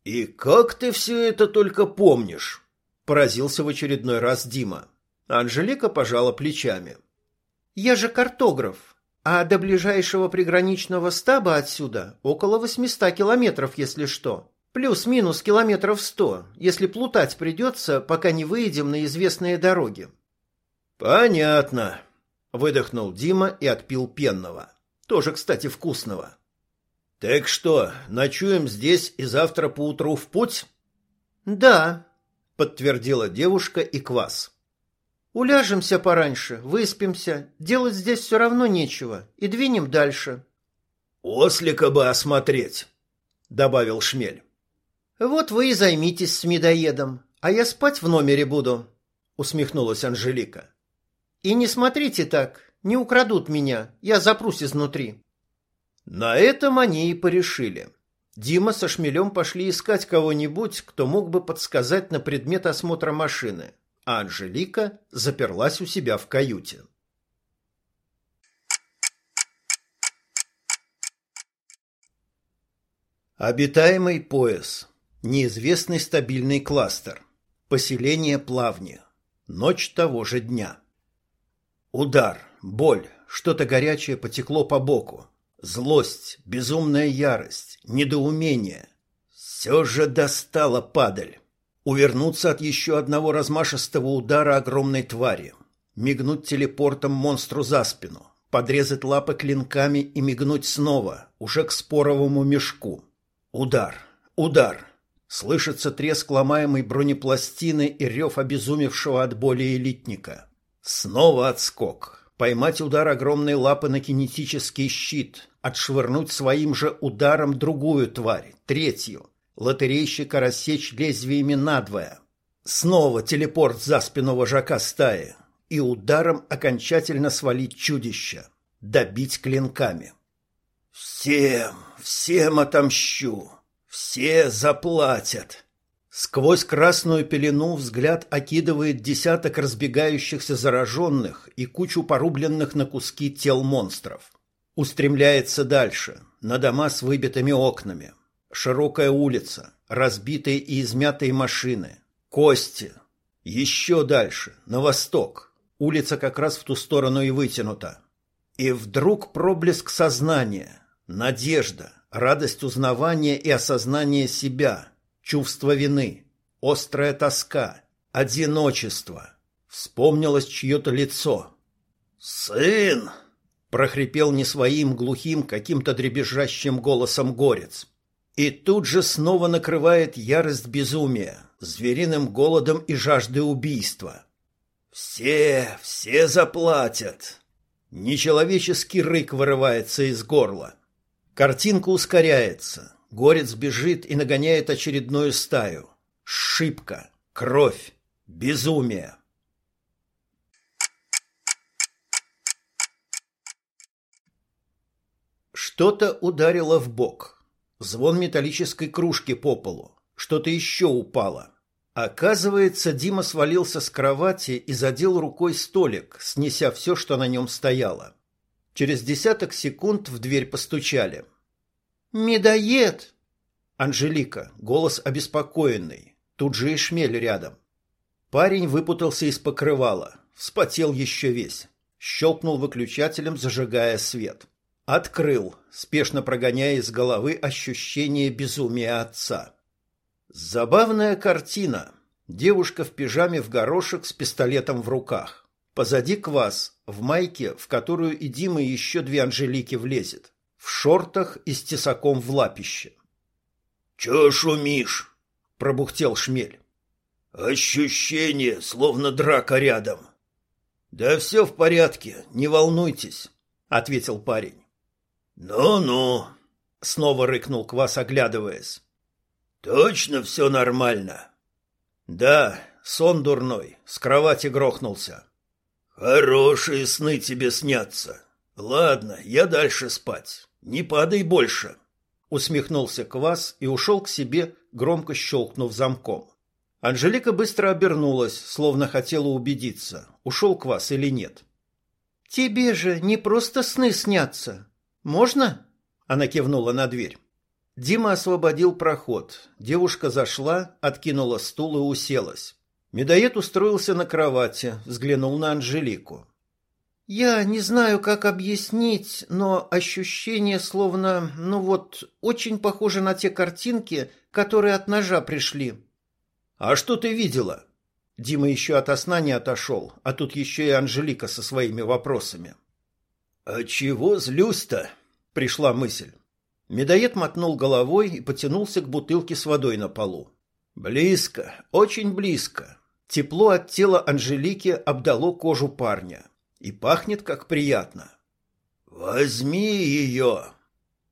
«И как ты все это только помнишь?» – поразился в очередной раз Дима. Анжелика пожала плечами. «Я же картограф, а до ближайшего приграничного стаба отсюда около 800 километров, если что. Плюс-минус километров сто, если плутать придется, пока не выйдем на известные дороги. Понятно, выдохнул Дима и отпил пенного. Тоже, кстати, вкусного. Так что, ночуем здесь и завтра поутру в путь? Да, подтвердила девушка и квас. Уляжемся пораньше, выспимся, делать здесь все равно нечего, и двинем дальше. Ослика бы осмотреть, добавил Шмель. Вот вы и займитесь с медоедом, а я спать в номере буду, усмехнулась Анжелика. И не смотрите так, не украдут меня, я запрусь изнутри. На этом они и порешили. Дима со Шмелем пошли искать кого-нибудь, кто мог бы подсказать на предмет осмотра машины, а Анжелика заперлась у себя в каюте. Обитаемый пояс. Неизвестный стабильный кластер. Поселение Плавни. Ночь того же дня. Удар, боль, что-то горячее потекло по боку. Злость, безумная ярость, недоумение. Все же достала падаль. Увернуться от еще одного размашистого удара огромной твари. Мигнуть телепортом монстру за спину. Подрезать лапы клинками и мигнуть снова, уже к споровому мешку. Удар, удар, Слышится треск ломаемой бронепластины и рев обезумевшего от боли элитника. Снова отскок. Поймать удар огромной лапы на кинетический щит. Отшвырнуть своим же ударом другую тварь, третью. Лотерейщика рассечь лезвиями надвое. Снова телепорт за спину вожака стаи. И ударом окончательно свалить чудище. Добить клинками. «Всем, всем отомщу!» Все заплатят. Сквозь красную пелену взгляд окидывает десяток разбегающихся зараженных и кучу порубленных на куски тел монстров. Устремляется дальше, на дома с выбитыми окнами. Широкая улица, разбитые и измятые машины, кости. Еще дальше, на восток. Улица как раз в ту сторону и вытянута. И вдруг проблеск сознания, надежда, радость узнавания и осознания себя, чувство вины, острая тоска, одиночество. Вспомнилось чье-то лицо. «Сын!» — прохрипел не своим глухим, каким-то дребезжащим голосом горец. И тут же снова накрывает ярость безумия, звериным голодом и жаждой убийства. «Все, все заплатят!» Нечеловеческий рык вырывается из горла. Картинка ускоряется. Горец бежит и нагоняет очередную стаю. Шибка, кровь, безумие. Что-то ударило в бок. Звон металлической кружки по полу. Что-то еще упало. Оказывается, Дима свалился с кровати и задел рукой столик, снеся все, что на нем стояло. Через десяток секунд в дверь постучали. «Медоед!» Анжелика, голос обеспокоенный. Тут же и шмель рядом. Парень выпутался из покрывала, вспотел еще весь. Щелкнул выключателем, зажигая свет. Открыл, спешно прогоняя из головы ощущение безумия отца. Забавная картина. Девушка в пижаме в горошек с пистолетом в руках. Позади квас, в майке, в которую и Дима еще две Анжелики влезет. В шортах и с тесаком в лапище. «Чё шумишь?» – пробухтел шмель. «Ощущение, словно драка рядом». «Да все в порядке, не волнуйтесь», — ответил парень. «Ну-ну», — снова рыкнул Квас, оглядываясь. «Точно все нормально?» «Да, сон дурной, с кровати грохнулся». «Хорошие сны тебе снятся. Ладно, я дальше спать. Не падай больше», — усмехнулся Квас и ушел к себе, громко щелкнув замком. Анжелика быстро обернулась, словно хотела убедиться, ушел Квас или нет. «Тебе же не просто сны снятся. Можно?» Она кивнула на дверь. Дима освободил проход. Девушка зашла, откинула стул и уселась. Медоед устроился на кровати, взглянул на Анжелику. «Я не знаю, как объяснить, но ощущение словно, ну вот, очень похоже на те картинки, которые от ножа пришли». «А что ты видела?» Дима еще от сна не отошел, а тут еще и Анжелика со своими вопросами. «А чего злюсь-то?» — пришла мысль. Медоед мотнул головой и потянулся к бутылке с водой на полу. Близко, очень близко. Тепло от тела Анжелики обдало кожу парня. И пахнет как приятно. «Возьми ее!»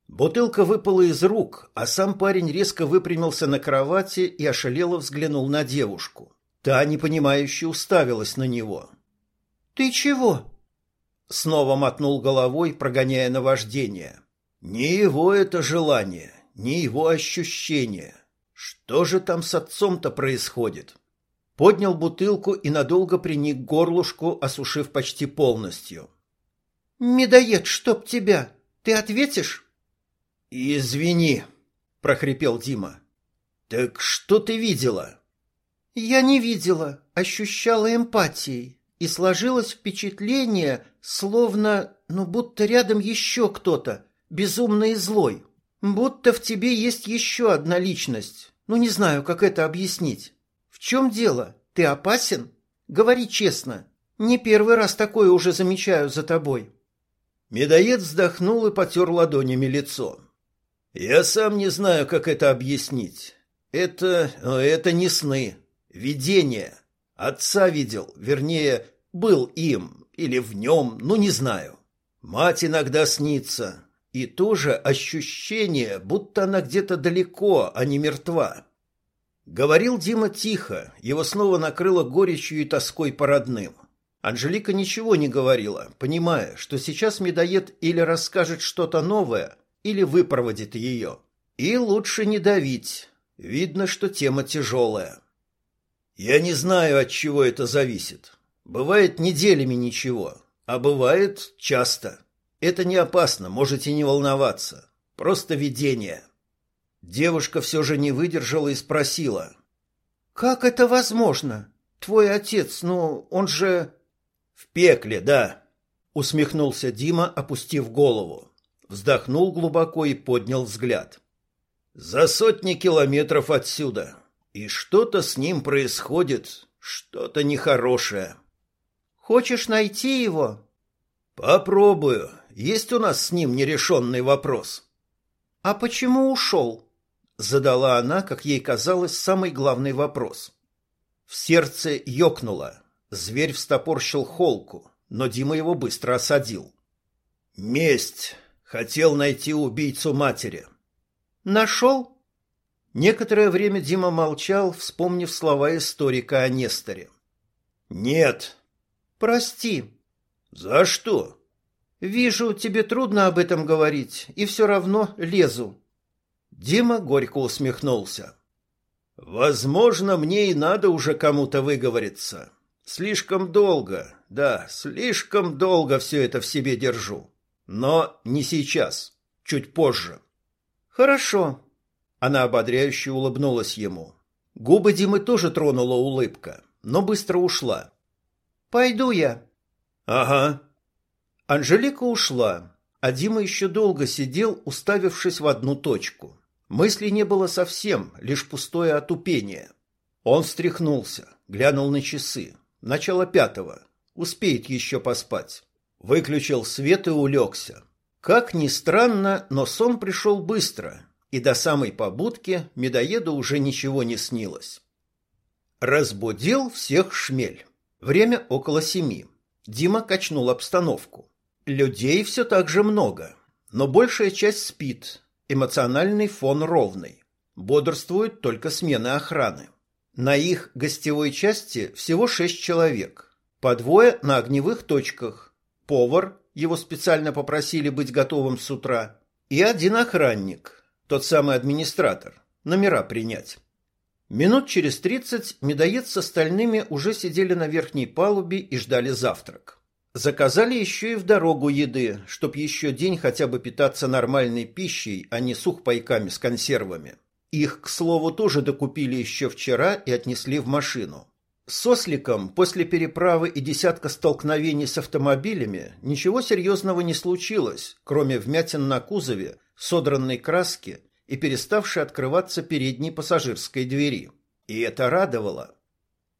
Бутылка выпала из рук, а сам парень резко выпрямился на кровати и ошалело взглянул на девушку. Та непонимающе уставилась на него. «Ты чего?» Снова мотнул головой, прогоняя наваждение. Не его это желание, не его ощущение. Что же там с отцом-то происходит? Поднял бутылку и надолго приник к горлышку, осушив почти полностью. «Медоед, чтоб тебя! Ты ответишь?» «Извини», — прохрипел Дима. «Так что ты видела?» «Я не видела, ощущала эмпатией, и сложилось впечатление, словно, ну, будто рядом еще кто-то, безумный и злой. Будто в тебе есть еще одна личность. Ну, не знаю, как это объяснить. В чем дело? Ты опасен? Говори честно. Не первый раз такое уже замечаю за тобой». Медоед вздохнул и потер ладонями лицо. Я сам не знаю, как это объяснить. Это... это не сны. Видение. Отца видел, вернее, был им, или в нем, ну не знаю. Мать иногда снится. И тоже ощущение, будто она где-то далеко, а не мертва. Говорил Дима тихо, его снова накрыло горечью и тоской по родным. Анжелика ничего не говорила, понимая, что сейчас медоед или расскажет что-то новое, или выпроводит ее. И лучше не давить. Видно, что тема тяжелая. Я не знаю, от чего это зависит. Бывает неделями ничего, а бывает часто. Это не опасно, можете не волноваться. Просто видение. Девушка все же не выдержала и спросила. «Как это возможно? Твой отец, ну, он же...» «В пекле, да», — усмехнулся Дима, опустив голову. Вздохнул глубоко и поднял взгляд. За сотни километров отсюда. И что-то с ним происходит, что-то нехорошее. Хочешь найти его? Попробую. Есть у нас с ним нерешенный вопрос. А почему ушел? Задала она, как ей казалось, самый главный вопрос. В сердце ёкнуло. Зверь встопорщил холку, но Дима его быстро осадил. Месть. Хотел найти убийцу матери. Нашел? Некоторое время Дима молчал, вспомнив слова историка о Несторе. Нет. Прости. За что? Вижу, тебе трудно об этом говорить, и все равно лезу. Дима горько усмехнулся. Возможно, мне и надо уже кому-то выговориться. Слишком долго, да, слишком долго все это в себе держу. Но не сейчас, чуть позже. Хорошо. Она ободряюще улыбнулась ему. Губы Димы тоже тронула улыбка, но быстро ушла. Пойду я. Ага. Анжелика ушла, а Дима еще долго сидел, уставившись в одну точку. Мысли не было совсем, лишь пустое отупение. Он встряхнулся, глянул на часы. Начало пятого. Успеет еще поспать. Выключил свет и улегся. Как ни странно, но сон пришел быстро, и до самой побудки медоеду уже ничего не снилось. Разбудил всех шмель. Время около семи. Дима качнул обстановку. Людей все так же много, но большая часть спит, эмоциональный фон ровный. Бодрствует только смены охраны. На их гостевой части всего шесть человек. По двое на огневых точках. Повар, его специально попросили быть готовым с утра, и один охранник, тот самый администратор, номера принять. Минут через тридцать медоед с остальными уже сидели на верхней палубе и ждали завтрак. Заказали еще и в дорогу еды, чтоб еще день хотя бы питаться нормальной пищей, а не сухпайками с консервами. Их, к слову, тоже докупили еще вчера и отнесли в машину. С осликом после переправы и десятка столкновений с автомобилями ничего серьезного не случилось, кроме вмятин на кузове, содранной краски и переставшей открываться передней пассажирской двери. И это радовало.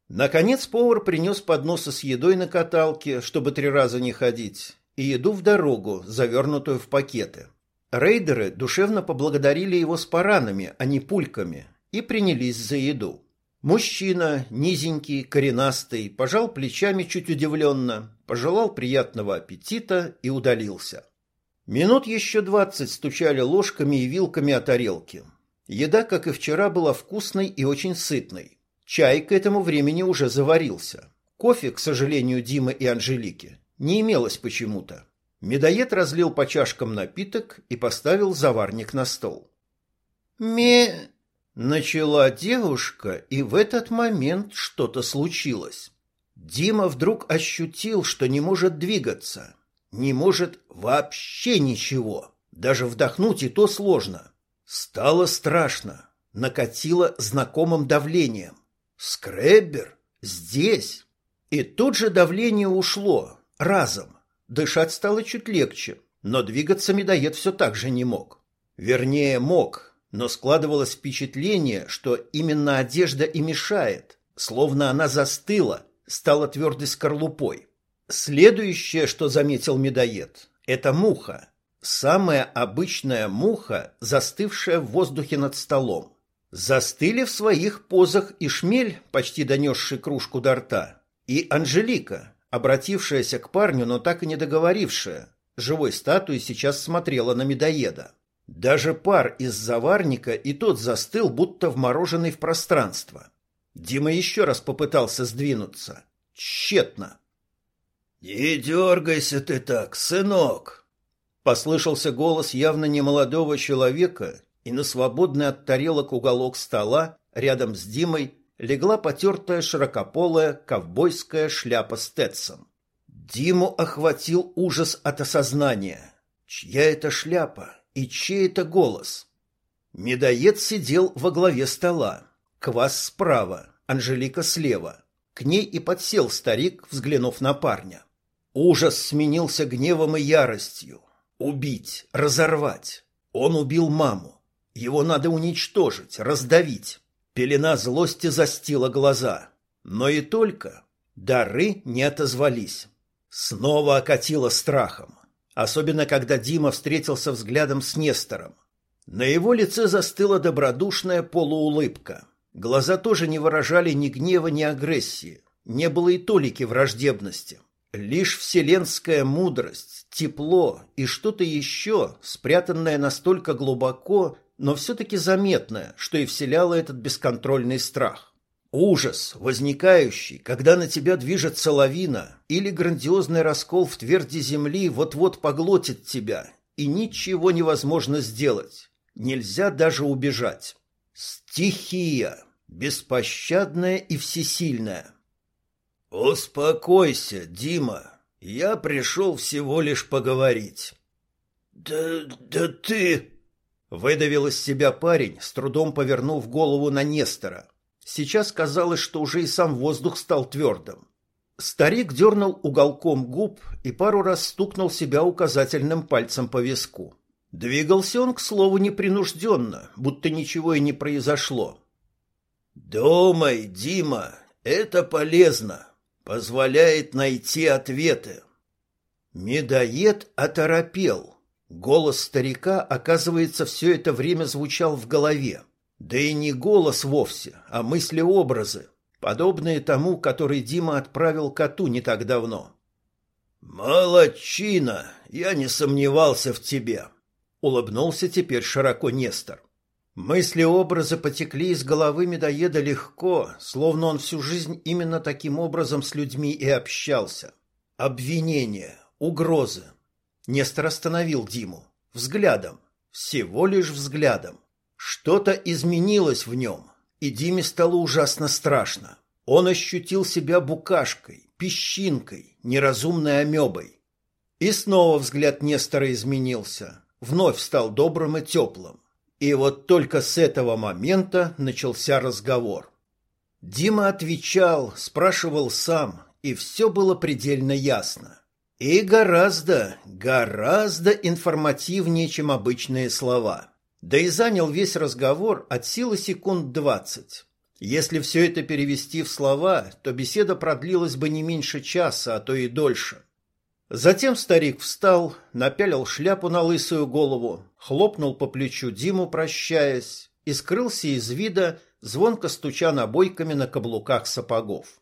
Наконец повар принес подносы с едой на каталке, чтобы три раза не ходить, и еду в дорогу, завернутую в пакеты. Рейдеры душевно поблагодарили его с паранами, а не пульками, и принялись за еду. Мужчина, низенький, коренастый, пожал плечами чуть удивленно, пожелал приятного аппетита и удалился. Минут еще двадцать стучали ложками и вилками о тарелки. Еда, как и вчера, была вкусной и очень сытной. Чай к этому времени уже заварился. Кофе, к сожалению, Димы и Анжелики не имелось почему-то. Медоед разлил по чашкам напиток и поставил заварник на стол. «Ме...» — начала девушка, и в этот момент что-то случилось. Дима вдруг ощутил, что не может двигаться. Не может вообще ничего. Даже вдохнуть и то сложно. Стало страшно. Накатило знакомым давлением. Скреббер? Здесь? И тут же давление ушло, разом. Дышать стало чуть легче, но двигаться медоед все так же не мог. Вернее, мог, но складывалось впечатление, что именно одежда и мешает, словно она застыла, стала твердой скорлупой. Следующее, что заметил медоед, это муха. Самая обычная муха, застывшая в воздухе над столом. Застыли в своих позах и шмель, почти донесший кружку до рта, и Анжелика, обратившаяся к парню, но так и не договорившая. Живой статуей сейчас смотрела на медоеда. Даже пар из заварника и тот застыл, будто вмороженный в пространство. Дима еще раз попытался сдвинуться. Тщетно. «Не дергайся ты так, сынок!» Послышался голос явно немолодого человека, и на свободный от тарелок уголок стола рядом с Димой легла потертая широкополая ковбойская шляпа с Тетсом. Диму охватил ужас от осознания. Чья это шляпа и чей это голос? Медоед сидел во главе стола. Квас справа, Анжелика слева. К ней и подсел старик, взглянув на парня. Ужас сменился гневом и яростью. Убить, разорвать. Он убил маму. Его надо уничтожить, раздавить. Пелена злости застила глаза. Но и только. Дары не отозвались. Снова окатило страхом. Особенно, когда Дима встретился взглядом с Нестором. На его лице застыла добродушная полуулыбка. Глаза тоже не выражали ни гнева, ни агрессии. Не было и толики враждебности. Лишь вселенская мудрость, тепло и что-то еще, спрятанное настолько глубоко, но все-таки заметное, что и вселяло этот бесконтрольный страх. Ужас, возникающий, когда на тебя движется лавина или грандиозный раскол в тверди земли вот-вот поглотит тебя, и ничего невозможно сделать. Нельзя даже убежать. Стихия, беспощадная и всесильная. «Успокойся, Дима. Я пришел всего лишь поговорить». Да, да ты...» Выдавил из себя парень, с трудом повернув голову на Нестора. Сейчас казалось, что уже и сам воздух стал твердым. Старик дернул уголком губ и пару раз стукнул себя указательным пальцем по виску. Двигался он, к слову, непринужденно, будто ничего и не произошло. «Думай, Дима, это полезно, позволяет найти ответы». Медоед оторопел. Голос старика, оказывается, все это время звучал в голове. Да и не голос вовсе, а мысли-образы, подобные тому, который Дима отправил коту не так давно. «Молодчина! Я не сомневался в тебе!» — улыбнулся теперь широко Нестор. Мысли-образы потекли из головы медоеда легко, словно он всю жизнь именно таким образом с людьми и общался. Обвинения, угрозы, Нестор остановил Диму. Взглядом. Всего лишь взглядом. Что-то изменилось в нем, и Диме стало ужасно страшно. Он ощутил себя букашкой, песчинкой, неразумной амебой. И снова взгляд Нестора изменился, вновь стал добрым и теплым. И вот только с этого момента начался разговор. Дима отвечал, спрашивал сам, и все было предельно ясно. И гораздо, гораздо информативнее, чем обычные слова. Да и занял весь разговор от силы секунд двадцать. Если все это перевести в слова, то беседа продлилась бы не меньше часа, а то и дольше. Затем старик встал, напялил шляпу на лысую голову, хлопнул по плечу Диму, прощаясь, и скрылся из вида, звонко стуча набойками на каблуках сапогов.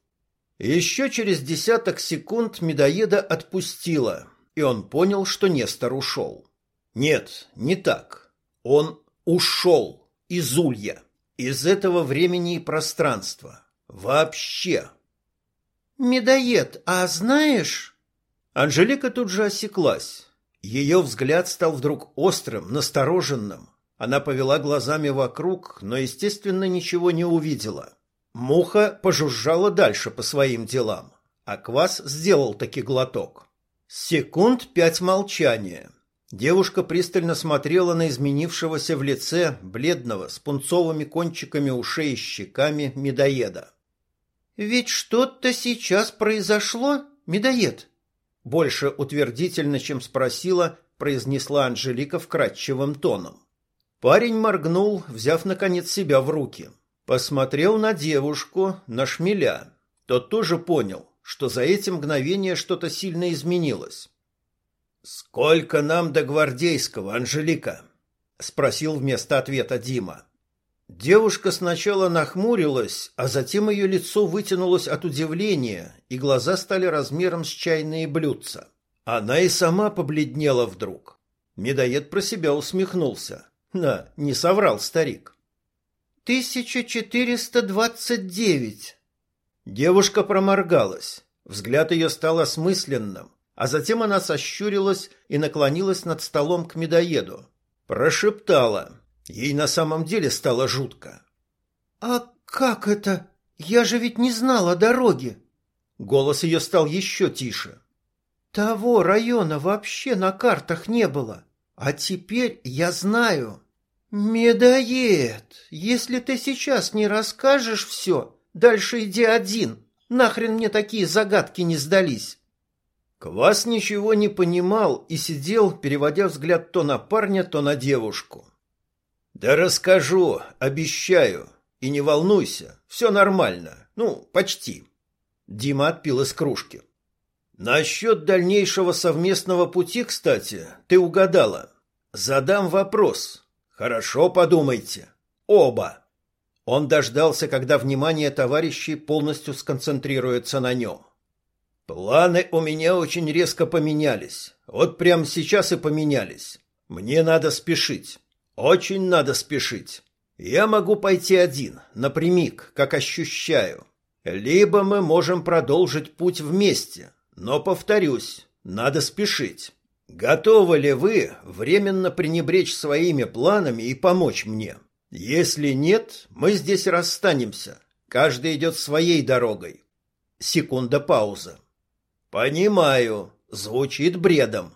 Еще через десяток секунд медоеда отпустила, и он понял, что Нестор ушел. Нет, не так. Он ушел из Улья, из этого времени и пространства. Вообще. «Медоед, а знаешь...» Анжелика тут же осеклась. Ее взгляд стал вдруг острым, настороженным. Она повела глазами вокруг, но, естественно, ничего не увидела. Муха пожужжала дальше по своим делам, а квас сделал таки глоток. Секунд пять молчания. Девушка пристально смотрела на изменившегося в лице бледного с пунцовыми кончиками ушей и щеками медоеда. «Ведь что-то сейчас произошло, медоед?» Больше утвердительно, чем спросила, произнесла Анжелика вкрадчивым тоном. Парень моргнул, взяв, наконец, себя в руки. Посмотрел на девушку, на шмеля. Тот тоже понял, что за эти мгновения что-то сильно изменилось. «Сколько нам до Гвардейского, Анжелика?» — спросил вместо ответа Дима. Девушка сначала нахмурилась, а затем ее лицо вытянулось от удивления, и глаза стали размером с чайные блюдца. Она и сама побледнела вдруг. Медоед про себя усмехнулся. На, не соврал старик. «Тысяча четыреста двадцать девять». Девушка проморгалась. Взгляд ее стал осмысленным, а затем она сощурилась и наклонилась над столом к медоеду. Прошептала. Ей на самом деле стало жутко. «А как это? Я же ведь не знала дороги!» Голос ее стал еще тише. «Того района вообще на картах не было, а теперь я знаю». «Медоед, если ты сейчас не расскажешь все, дальше иди один. Нахрен мне такие загадки не сдались?» Квас ничего не понимал и сидел, переводя взгляд то на парня, то на девушку. «Да расскажу, обещаю. И не волнуйся, все нормально. Ну, почти». Дима отпил из кружки. «Насчет дальнейшего совместного пути, кстати, ты угадала. Задам вопрос. Хорошо подумайте. Оба. Он дождался, когда внимание товарищей полностью сконцентрируется на нем. Планы у меня очень резко поменялись. Вот прямо сейчас и поменялись. Мне надо спешить. Очень надо спешить. Я могу пойти один, напрямик, как ощущаю. Либо мы можем продолжить путь вместе. Но, повторюсь, надо спешить. Готовы ли вы временно пренебречь своими планами и помочь мне? Если нет, мы здесь расстанемся. Каждый идет своей дорогой. Секунда пауза. Понимаю, звучит бредом.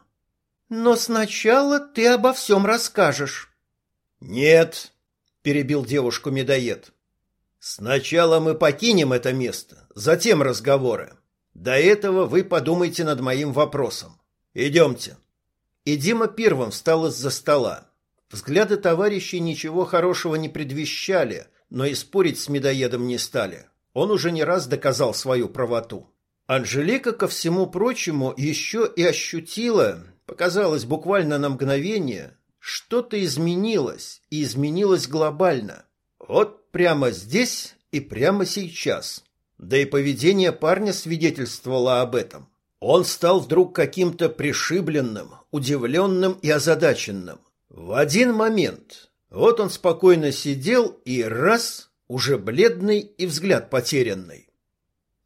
Но сначала ты обо всем расскажешь. Нет, перебил девушку медоед. Сначала мы покинем это место, затем разговоры. До этого вы подумайте над моим вопросом. Идемте. И Дима первым встал из-за стола. Взгляды товарищей ничего хорошего не предвещали, но и спорить с медоедом не стали. Он уже не раз доказал свою правоту. Анжелика, ко всему прочему, еще и ощутила, показалось буквально на мгновение, что-то изменилось, и изменилось глобально. Вот прямо здесь и прямо сейчас. Да и поведение парня свидетельствовало об этом. Он стал вдруг каким-то пришибленным, удивленным и озадаченным. В один момент. Вот он спокойно сидел и раз, уже бледный и взгляд потерянный.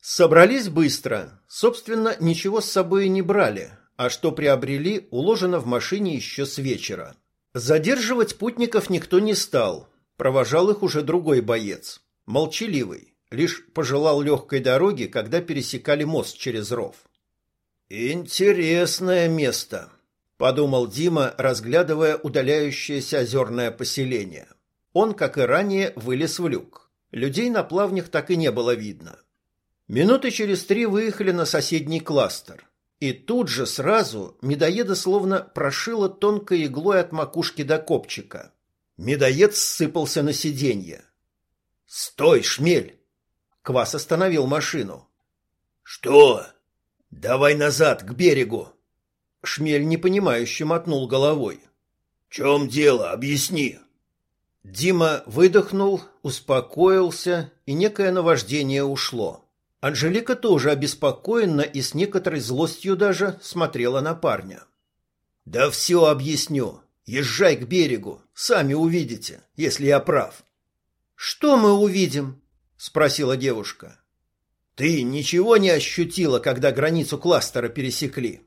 Собрались быстро. Собственно, ничего с собой не брали, а что приобрели, уложено в машине еще с вечера. Задерживать путников никто не стал. Провожал их уже другой боец, молчаливый, лишь пожелал легкой дороги, когда пересекали мост через ров. «Интересное место», — подумал Дима, разглядывая удаляющееся озерное поселение. Он, как и ранее, вылез в люк. Людей на плавнях так и не было видно. Минуты через три выехали на соседний кластер. И тут же сразу медоеда словно прошила тонкой иглой от макушки до копчика. Медоед сыпался на сиденье. «Стой, шмель!» Квас остановил машину. «Что?» «Давай назад, к берегу!» Шмель непонимающе мотнул головой. «В чем дело? Объясни!» Дима выдохнул, успокоился, и некое наваждение ушло. Анжелика тоже обеспокоенно и с некоторой злостью даже смотрела на парня. «Да все объясню. Езжай к берегу. Сами увидите, если я прав». «Что мы увидим?» — спросила девушка. «Ты ничего не ощутила, когда границу кластера пересекли?»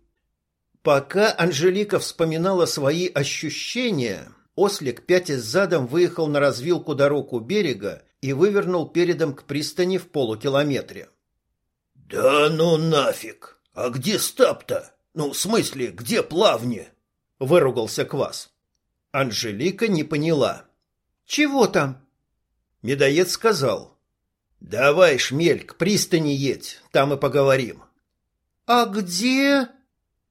Пока Анжелика вспоминала свои ощущения, ослик, пятясь задом, выехал на развилку дорог у берега и вывернул передом к пристани в полукилометре. «Да ну нафиг! А где стап-то? Ну, в смысле, где плавни?» — выругался Квас. Анжелика не поняла. «Чего там?» Медоед сказал. «Давай, шмель, к пристани едь, там и поговорим». «А где?»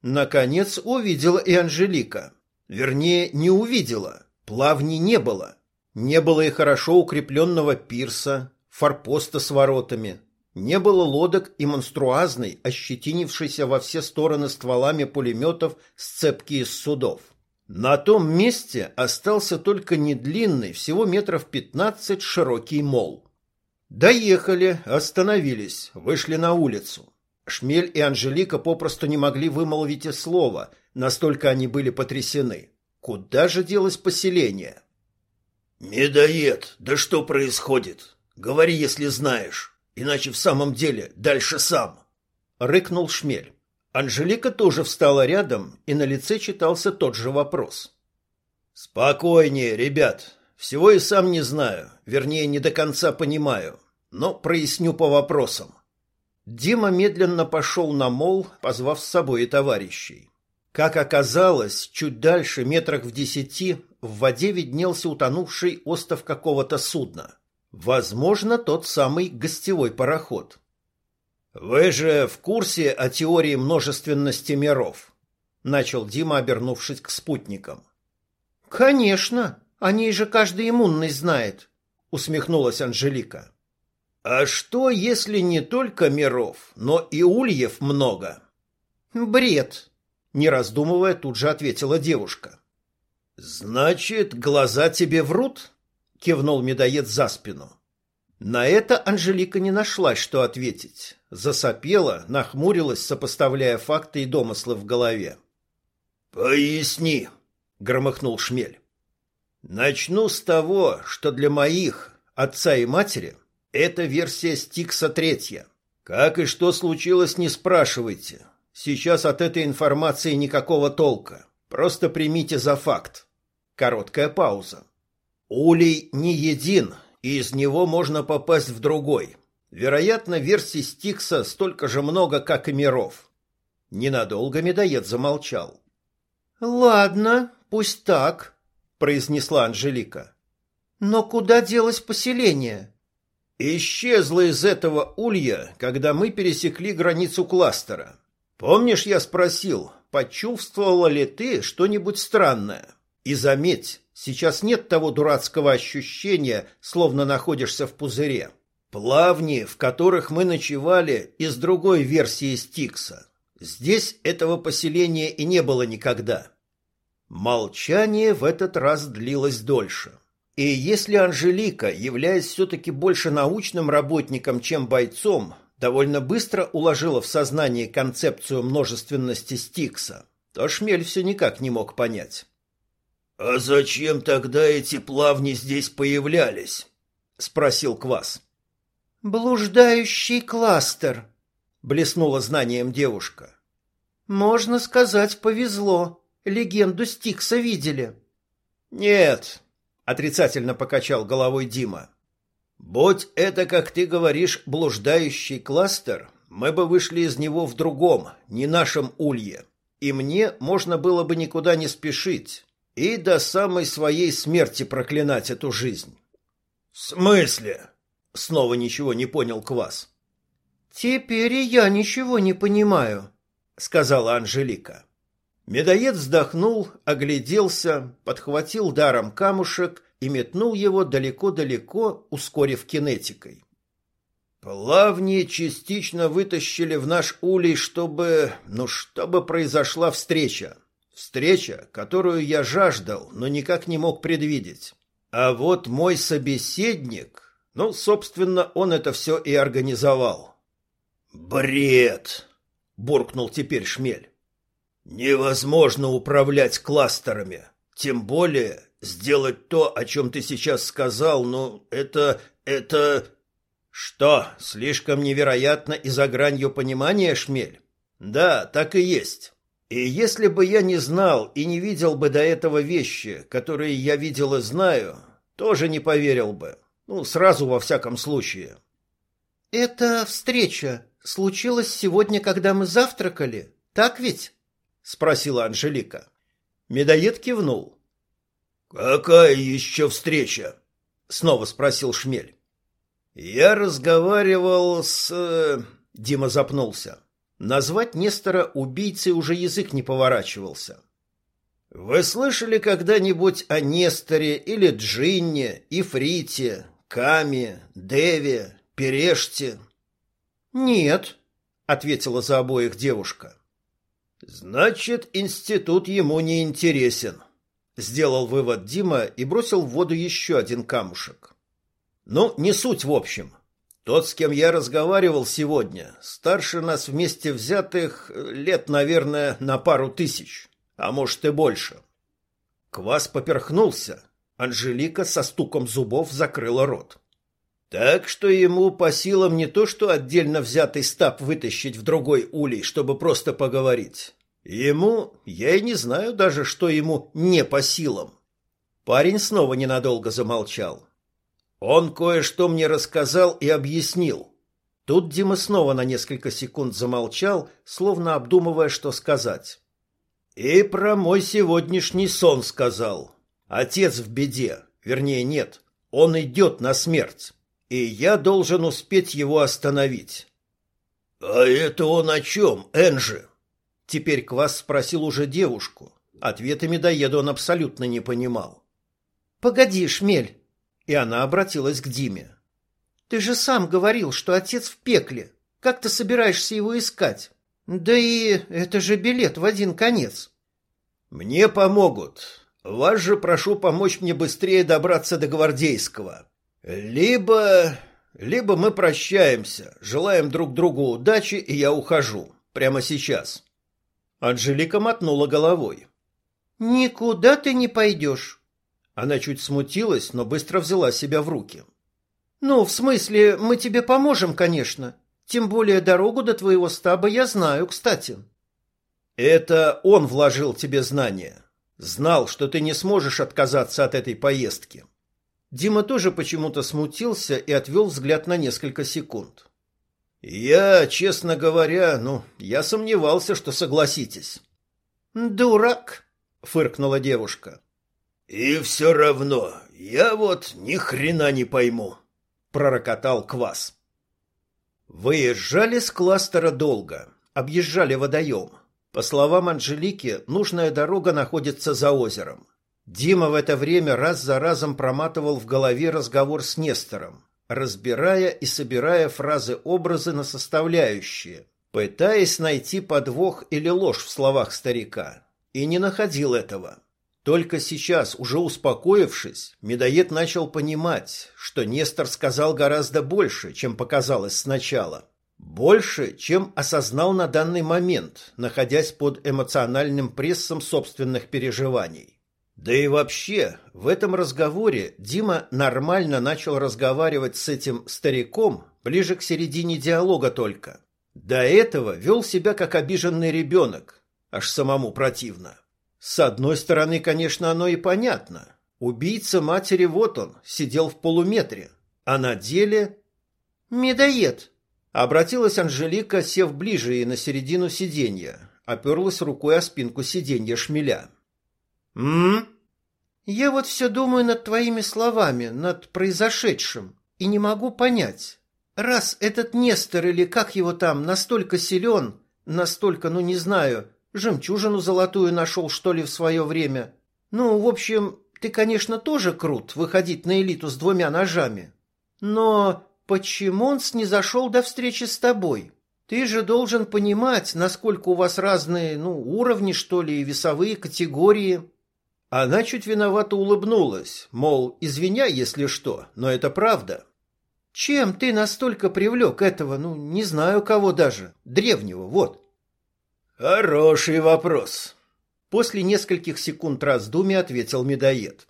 Наконец увидела и Анжелика. Вернее, не увидела. Плавни не было. Не было и хорошо укрепленного пирса, форпоста с воротами, не было лодок и монструазной, ощетинившейся во все стороны стволами пулеметов сцепки из судов. На том месте остался только недлинный, всего метров пятнадцать, широкий мол. Доехали, остановились, вышли на улицу. Шмель и Анжелика попросту не могли вымолвить и слова, настолько они были потрясены. Куда же делось поселение? «Медоед, да что происходит? Говори, если знаешь». Иначе в самом деле дальше сам. Рыкнул шмель. Анжелика тоже встала рядом, и на лице читался тот же вопрос. Спокойнее, ребят. Всего и сам не знаю, вернее, не до конца понимаю, но проясню по вопросам. Дима медленно пошел на мол, позвав с собой и товарищей. Как оказалось, чуть дальше, метрах в десяти, в воде виднелся утонувший остов какого-то судна. Возможно, тот самый гостевой пароход. Вы же в курсе о теории множественности миров? начал Дима, обернувшись к спутникам. Конечно, о ней же каждый иммунный знает, усмехнулась Анжелика. А что, если не только миров, но и ульев много? Бред, не раздумывая, тут же ответила девушка. Значит, глаза тебе врут? кивнул медоед за спину. На это Анжелика не нашлась, что ответить. Засопела, нахмурилась, сопоставляя факты и домыслы в голове. «Поясни», — громыхнул Шмель. «Начну с того, что для моих, отца и матери, это версия Стикса третья. Как и что случилось, не спрашивайте. Сейчас от этой информации никакого толка. Просто примите за факт». Короткая пауза. Улей не един, и из него можно попасть в другой. Вероятно, версий Стикса столько же много, как и миров. Ненадолго медоед замолчал. Ладно, пусть так, произнесла Анжелика. Но куда делось поселение? Исчезло из этого улья, когда мы пересекли границу кластера. Помнишь, я спросил, почувствовала ли ты что-нибудь странное? И заметь, сейчас нет того дурацкого ощущения, словно находишься в пузыре. Плавни, в которых мы ночевали, из другой версии Стикса. Здесь этого поселения и не было никогда. Молчание в этот раз длилось дольше. И если Анжелика, являясь все-таки больше научным работником, чем бойцом, довольно быстро уложила в сознание концепцию множественности Стикса, то Шмель все никак не мог понять. «А зачем тогда эти плавни здесь появлялись?» — спросил Квас. «Блуждающий кластер», — блеснула знанием девушка. «Можно сказать, повезло. Легенду Стикса видели». «Нет», — отрицательно покачал головой Дима. «Будь это, как ты говоришь, блуждающий кластер, мы бы вышли из него в другом, не нашем улье, и мне можно было бы никуда не спешить и до самой своей смерти проклинать эту жизнь». «В смысле?» Снова ничего не понял Квас. «Теперь и я ничего не понимаю», — сказала Анжелика. Медоед вздохнул, огляделся, подхватил даром камушек и метнул его далеко-далеко, ускорив кинетикой. Плавни частично вытащили в наш улей, чтобы... ну, чтобы произошла встреча. Встреча, которую я жаждал, но никак не мог предвидеть. А вот мой собеседник... Ну, собственно, он это все и организовал. «Бред!» — буркнул теперь Шмель. «Невозможно управлять кластерами. Тем более сделать то, о чем ты сейчас сказал, ну, это... это...» «Что, слишком невероятно и за гранью понимания, Шмель?» «Да, так и есть. И если бы я не знал и не видел бы до этого вещи, которые я видел и знаю, тоже не поверил бы. Ну, сразу во всяком случае. «Эта встреча случилась сегодня, когда мы завтракали, так ведь?» — спросила Анжелика. Медоед кивнул. «Какая еще встреча?» — снова спросил Шмель. «Я разговаривал с...» э, Дима запнулся. Назвать Нестора убийцей уже язык не поворачивался. «Вы слышали когда-нибудь о Несторе или Джинне, Ифрите, Каме, Деве, Переште? Нет, ответила за обоих девушка. Значит, институт ему не интересен, сделал вывод Дима и бросил в воду еще один камушек. Ну, не суть в общем. Тот, с кем я разговаривал сегодня, старше нас вместе взятых лет, наверное, на пару тысяч, а может и больше. Квас поперхнулся, Анжелика со стуком зубов закрыла рот. Так что ему по силам не то, что отдельно взятый стаб вытащить в другой улей, чтобы просто поговорить. Ему, я и не знаю даже, что ему не по силам. Парень снова ненадолго замолчал. Он кое-что мне рассказал и объяснил. Тут Дима снова на несколько секунд замолчал, словно обдумывая, что сказать. И про мой сегодняшний сон сказал. Отец в беде, вернее, нет, он идет на смерть, и я должен успеть его остановить. А это он о чем, Энджи? Теперь Квас спросил уже девушку. Ответа медоеда он абсолютно не понимал. Погоди, Шмель. И она обратилась к Диме. Ты же сам говорил, что отец в пекле. Как ты собираешься его искать? Да и это же билет в один конец. Мне помогут. Вас же прошу помочь мне быстрее добраться до Гвардейского. Либо... либо мы прощаемся, желаем друг другу удачи, и я ухожу. Прямо сейчас. Анжелика мотнула головой. «Никуда ты не пойдешь». Она чуть смутилась, но быстро взяла себя в руки. «Ну, в смысле, мы тебе поможем, конечно. Тем более дорогу до твоего стаба я знаю, кстати». «Это он вложил тебе знания. Знал, что ты не сможешь отказаться от этой поездки. Дима тоже почему-то смутился и отвел взгляд на несколько секунд. Я, честно говоря, ну, я сомневался, что согласитесь. Дурак, фыркнула девушка. И все равно, я вот ни хрена не пойму, пророкотал Квас. Выезжали с кластера долго, объезжали водоем. По словам Анжелики, нужная дорога находится за озером. Дима в это время раз за разом проматывал в голове разговор с Нестором, разбирая и собирая фразы-образы на составляющие, пытаясь найти подвох или ложь в словах старика, и не находил этого. Только сейчас, уже успокоившись, медоед начал понимать, что Нестор сказал гораздо больше, чем показалось сначала. Больше, чем осознал на данный момент, находясь под эмоциональным прессом собственных переживаний. Да и вообще, в этом разговоре Дима нормально начал разговаривать с этим стариком ближе к середине диалога только. До этого вел себя как обиженный ребенок, аж самому противно. С одной стороны, конечно, оно и понятно. Убийца матери вот он, сидел в полуметре. А на деле... «Медоед!» Обратилась Анжелика, сев ближе и на середину сиденья. Оперлась рукой о спинку сиденья шмеля. «М?» «Я вот все думаю над твоими словами, над произошедшим, и не могу понять. Раз этот Нестор или как его там настолько силен, настолько, ну не знаю, жемчужину золотую нашел, что ли, в свое время. Ну, в общем, ты, конечно, тоже крут выходить на элиту с двумя ножами. Но почему он снизошел до встречи с тобой? Ты же должен понимать, насколько у вас разные, ну, уровни, что ли, и весовые категории». Она чуть виновато улыбнулась, мол, извиняй, если что, но это правда. Чем ты настолько привлек этого, ну, не знаю кого даже, древнего, вот? Хороший вопрос. После нескольких секунд раздумий ответил медоед.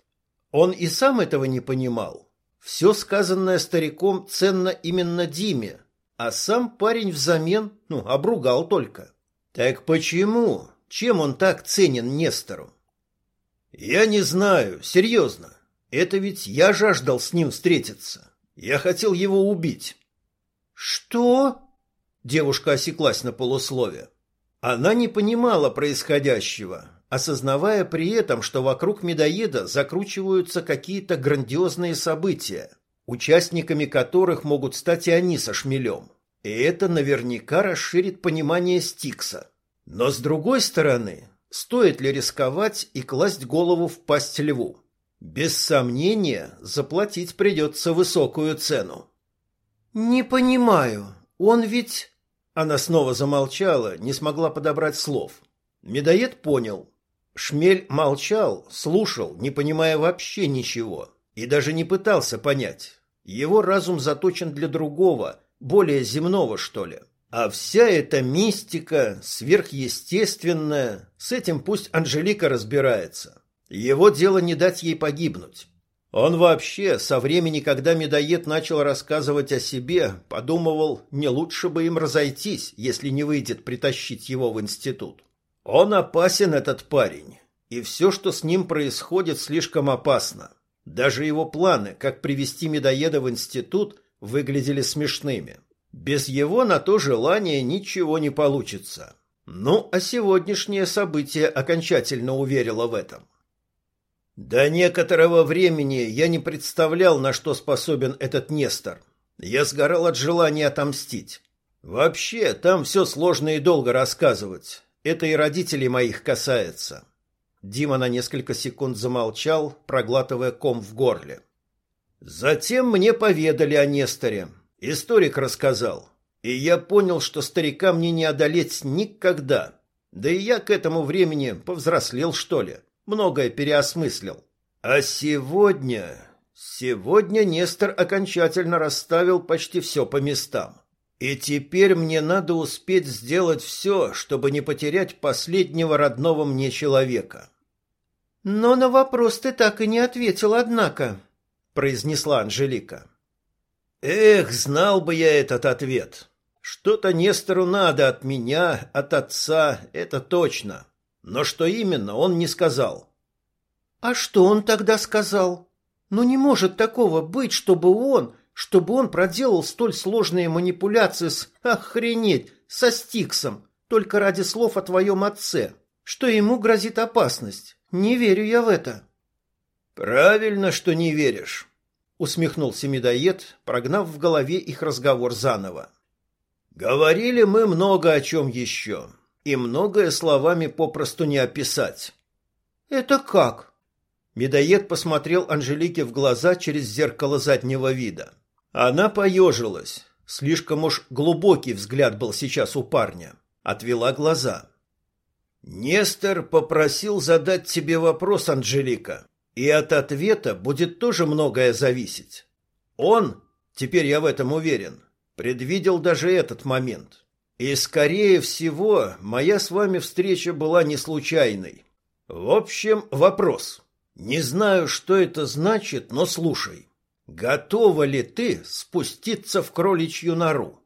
Он и сам этого не понимал. Все сказанное стариком ценно именно Диме, а сам парень взамен, ну, обругал только. Так почему? Чем он так ценен Нестору? Я не знаю, серьезно. Это ведь я жаждал с ним встретиться. Я хотел его убить. Что? Девушка осеклась на полуслове. Она не понимала происходящего, осознавая при этом, что вокруг медоеда закручиваются какие-то грандиозные события, участниками которых могут стать и они со шмелем. И это наверняка расширит понимание Стикса. Но с другой стороны, Стоит ли рисковать и класть голову в пасть льву? Без сомнения, заплатить придется высокую цену. «Не понимаю. Он ведь...» Она снова замолчала, не смогла подобрать слов. Медоед понял. Шмель молчал, слушал, не понимая вообще ничего, и даже не пытался понять. Его разум заточен для другого, более земного, что ли. А вся эта мистика, сверхъестественная, с этим пусть Анжелика разбирается. Его дело не дать ей погибнуть. Он вообще со времени, когда медоед начал рассказывать о себе, подумывал, не лучше бы им разойтись, если не выйдет притащить его в институт. Он опасен, этот парень, и все, что с ним происходит, слишком опасно. Даже его планы, как привести медоеда в институт, выглядели смешными. Без его на то желание ничего не получится. Ну, а сегодняшнее событие окончательно уверило в этом. До некоторого времени я не представлял, на что способен этот Нестор. Я сгорал от желания отомстить. Вообще, там все сложно и долго рассказывать. Это и родителей моих касается. Дима на несколько секунд замолчал, проглатывая ком в горле. Затем мне поведали о Несторе. Историк рассказал, и я понял, что старика мне не одолеть никогда. Да и я к этому времени повзрослел, что ли, многое переосмыслил. А сегодня... Сегодня Нестор окончательно расставил почти все по местам. И теперь мне надо успеть сделать все, чтобы не потерять последнего родного мне человека. Но на вопрос ты так и не ответил, однако, произнесла Анжелика. Эх, знал бы я этот ответ. Что-то Нестору надо от меня, от отца, это точно. Но что именно, он не сказал. А что он тогда сказал? Ну не может такого быть, чтобы он, чтобы он проделал столь сложные манипуляции с охренеть, со Стиксом, только ради слов о твоем отце, что ему грозит опасность. Не верю я в это. Правильно, что не веришь, усмехнулся медоед, прогнав в голове их разговор заново. Говорили мы много о чем еще, и многое словами попросту не описать. Это как? Медоед посмотрел Анжелике в глаза через зеркало заднего вида. Она поежилась. Слишком уж глубокий взгляд был сейчас у парня. Отвела глаза. Нестор попросил задать тебе вопрос, Анжелика, и от ответа будет тоже многое зависеть. Он, теперь я в этом уверен, предвидел даже этот момент. И, скорее всего, моя с вами встреча была не случайной. В общем, вопрос. Не знаю, что это значит, но слушай. Готова ли ты спуститься в кроличью нору?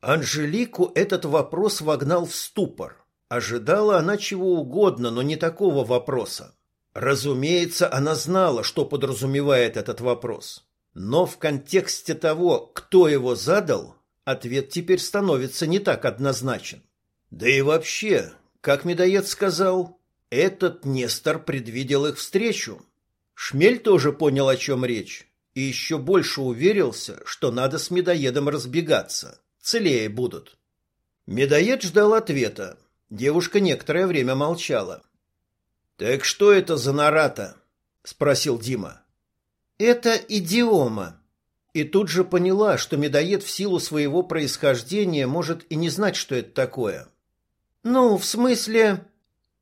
Анжелику этот вопрос вогнал в ступор. Ожидала она чего угодно, но не такого вопроса. Разумеется, она знала, что подразумевает этот вопрос. Но в контексте того, кто его задал, ответ теперь становится не так однозначен. Да и вообще, как медоед сказал, этот Нестор предвидел их встречу. Шмель тоже понял, о чем речь, и еще больше уверился, что надо с медоедом разбегаться. Целее будут. Медоед ждал ответа, Девушка некоторое время молчала. «Так что это за нарата?» — спросил Дима. «Это идиома». И тут же поняла, что медоед в силу своего происхождения может и не знать, что это такое. «Ну, в смысле...»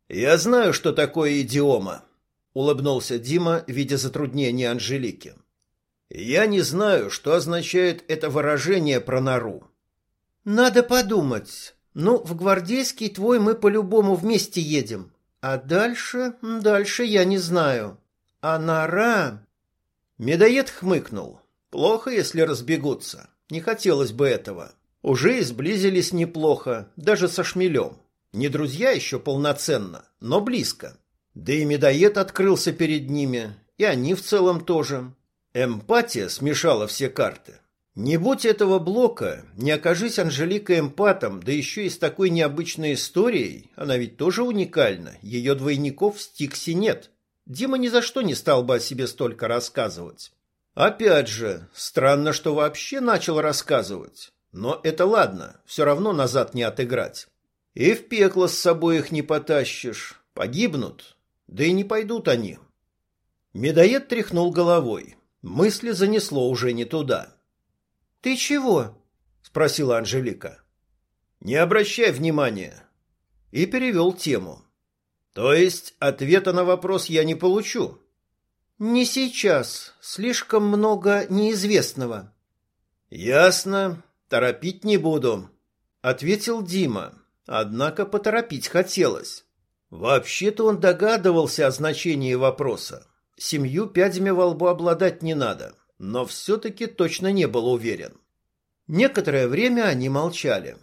«Я знаю, что такое идиома», — улыбнулся Дима, видя затруднение Анжелики. «Я не знаю, что означает это выражение про нору». «Надо подумать. Ну, в гвардейский твой мы по-любому вместе едем. А дальше, дальше я не знаю. А нора... Медоед хмыкнул. Плохо, если разбегутся. Не хотелось бы этого. Уже изблизились неплохо, даже со шмелем. Не друзья еще полноценно, но близко. Да и медоед открылся перед ними, и они в целом тоже. Эмпатия смешала все карты. Не будь этого блока, не окажись Анжелика эмпатом, да еще и с такой необычной историей, она ведь тоже уникальна, ее двойников в Стиксе нет. Дима ни за что не стал бы о себе столько рассказывать. Опять же, странно, что вообще начал рассказывать. Но это ладно, все равно назад не отыграть. И в пекло с собой их не потащишь, погибнут. Да и не пойдут они. Медоед тряхнул головой. Мысли занесло уже не туда. «Ты чего?» – спросила Анжелика. «Не обращай внимания». И перевел тему. «То есть ответа на вопрос я не получу?» «Не сейчас. Слишком много неизвестного». «Ясно. Торопить не буду», — ответил Дима. Однако поторопить хотелось. Вообще-то он догадывался о значении вопроса. Семью пядями во лбу обладать не надо но все-таки точно не был уверен. Некоторое время они молчали.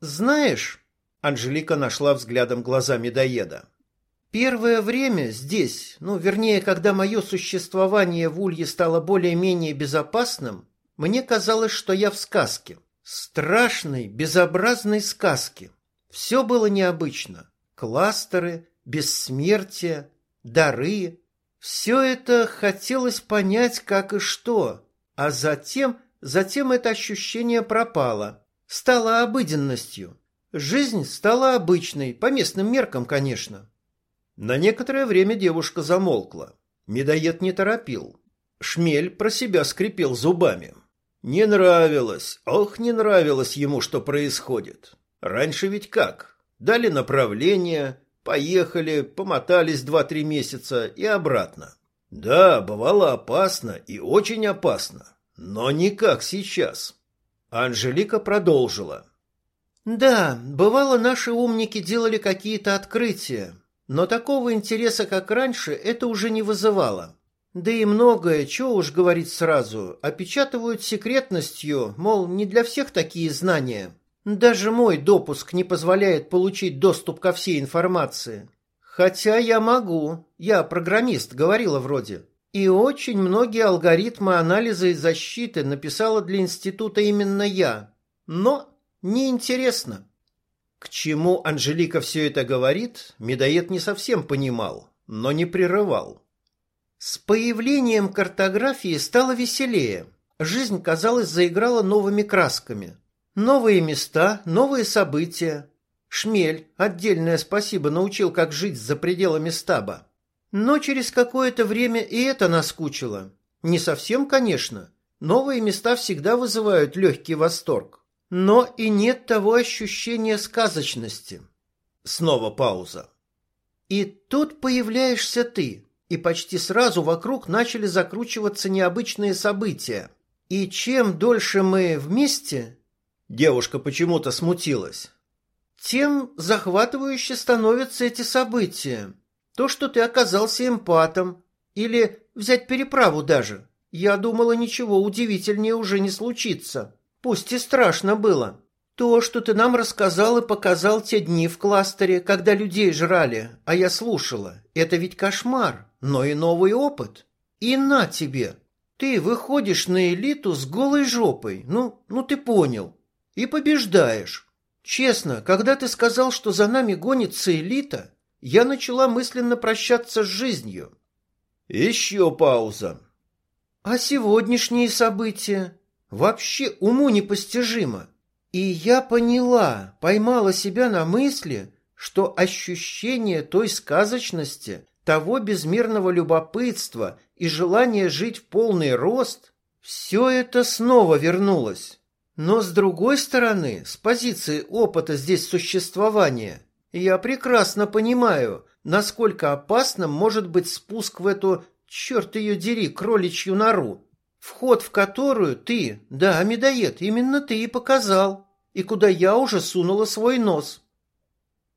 «Знаешь...» — Анжелика нашла взглядом глаза медоеда. «Первое время здесь, ну, вернее, когда мое существование в Улье стало более-менее безопасным, мне казалось, что я в сказке. Страшной, безобразной сказке. Все было необычно. Кластеры, бессмертие, дары, все это хотелось понять, как и что, а затем, затем это ощущение пропало, стало обыденностью. Жизнь стала обычной, по местным меркам, конечно. На некоторое время девушка замолкла. Медоед не торопил. Шмель про себя скрипел зубами. Не нравилось, ох, не нравилось ему, что происходит. Раньше ведь как? Дали направление, Поехали, помотались два-три месяца и обратно. Да, бывало опасно и очень опасно, но не как сейчас. Анжелика продолжила. Да, бывало, наши умники делали какие-то открытия, но такого интереса, как раньше, это уже не вызывало. Да и многое, что уж говорить сразу, опечатывают секретностью, мол, не для всех такие знания. Даже мой допуск не позволяет получить доступ ко всей информации. Хотя я могу. Я программист, говорила вроде. И очень многие алгоритмы анализа и защиты написала для института именно я. Но неинтересно. К чему Анжелика все это говорит, медоед не совсем понимал, но не прерывал. С появлением картографии стало веселее. Жизнь, казалось, заиграла новыми красками. Новые места, новые события. Шмель, отдельное спасибо, научил, как жить за пределами стаба. Но через какое-то время и это наскучило. Не совсем, конечно. Новые места всегда вызывают легкий восторг. Но и нет того ощущения сказочности. Снова пауза. И тут появляешься ты, и почти сразу вокруг начали закручиваться необычные события. И чем дольше мы вместе... Девушка почему-то смутилась. Тем захватывающе становятся эти события. То, что ты оказался эмпатом. Или взять переправу даже. Я думала, ничего удивительнее уже не случится. Пусть и страшно было. То, что ты нам рассказал и показал те дни в кластере, когда людей жрали, а я слушала, это ведь кошмар, но и новый опыт. И на тебе. Ты выходишь на элиту с голой жопой, ну, ну ты понял, и побеждаешь. Честно, когда ты сказал, что за нами гонится элита, я начала мысленно прощаться с жизнью. Еще пауза. А сегодняшние события? Вообще уму непостижимо. И я поняла, поймала себя на мысли, что ощущение той сказочности, того безмерного любопытства и желания жить в полный рост, все это снова вернулось. Но с другой стороны, с позиции опыта здесь существования, я прекрасно понимаю, насколько опасным может быть спуск в эту, черт ее дери, кроличью нору, Вход в которую ты, да, медоед, именно ты и показал, и куда я уже сунула свой нос.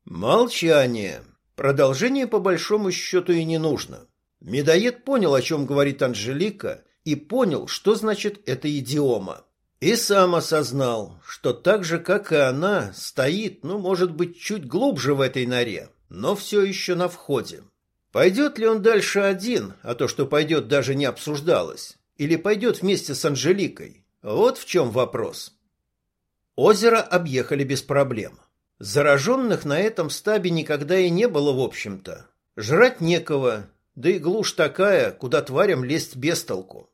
Молчание. Продолжение по большому счету и не нужно. Медоед понял, о чем говорит Анжелика, и понял, что значит эта идиома. И сам осознал, что так же, как и она, стоит, ну, может быть, чуть глубже в этой норе, но все еще на входе. Пойдет ли он дальше один, а то, что пойдет, даже не обсуждалось или пойдет вместе с Анжеликой? Вот в чем вопрос. Озеро объехали без проблем. Зараженных на этом стабе никогда и не было, в общем-то. Жрать некого, да и глушь такая, куда тварям лезть без толку.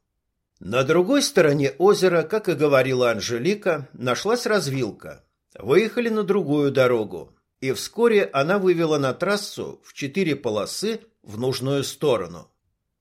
На другой стороне озера, как и говорила Анжелика, нашлась развилка. Выехали на другую дорогу, и вскоре она вывела на трассу в четыре полосы в нужную сторону.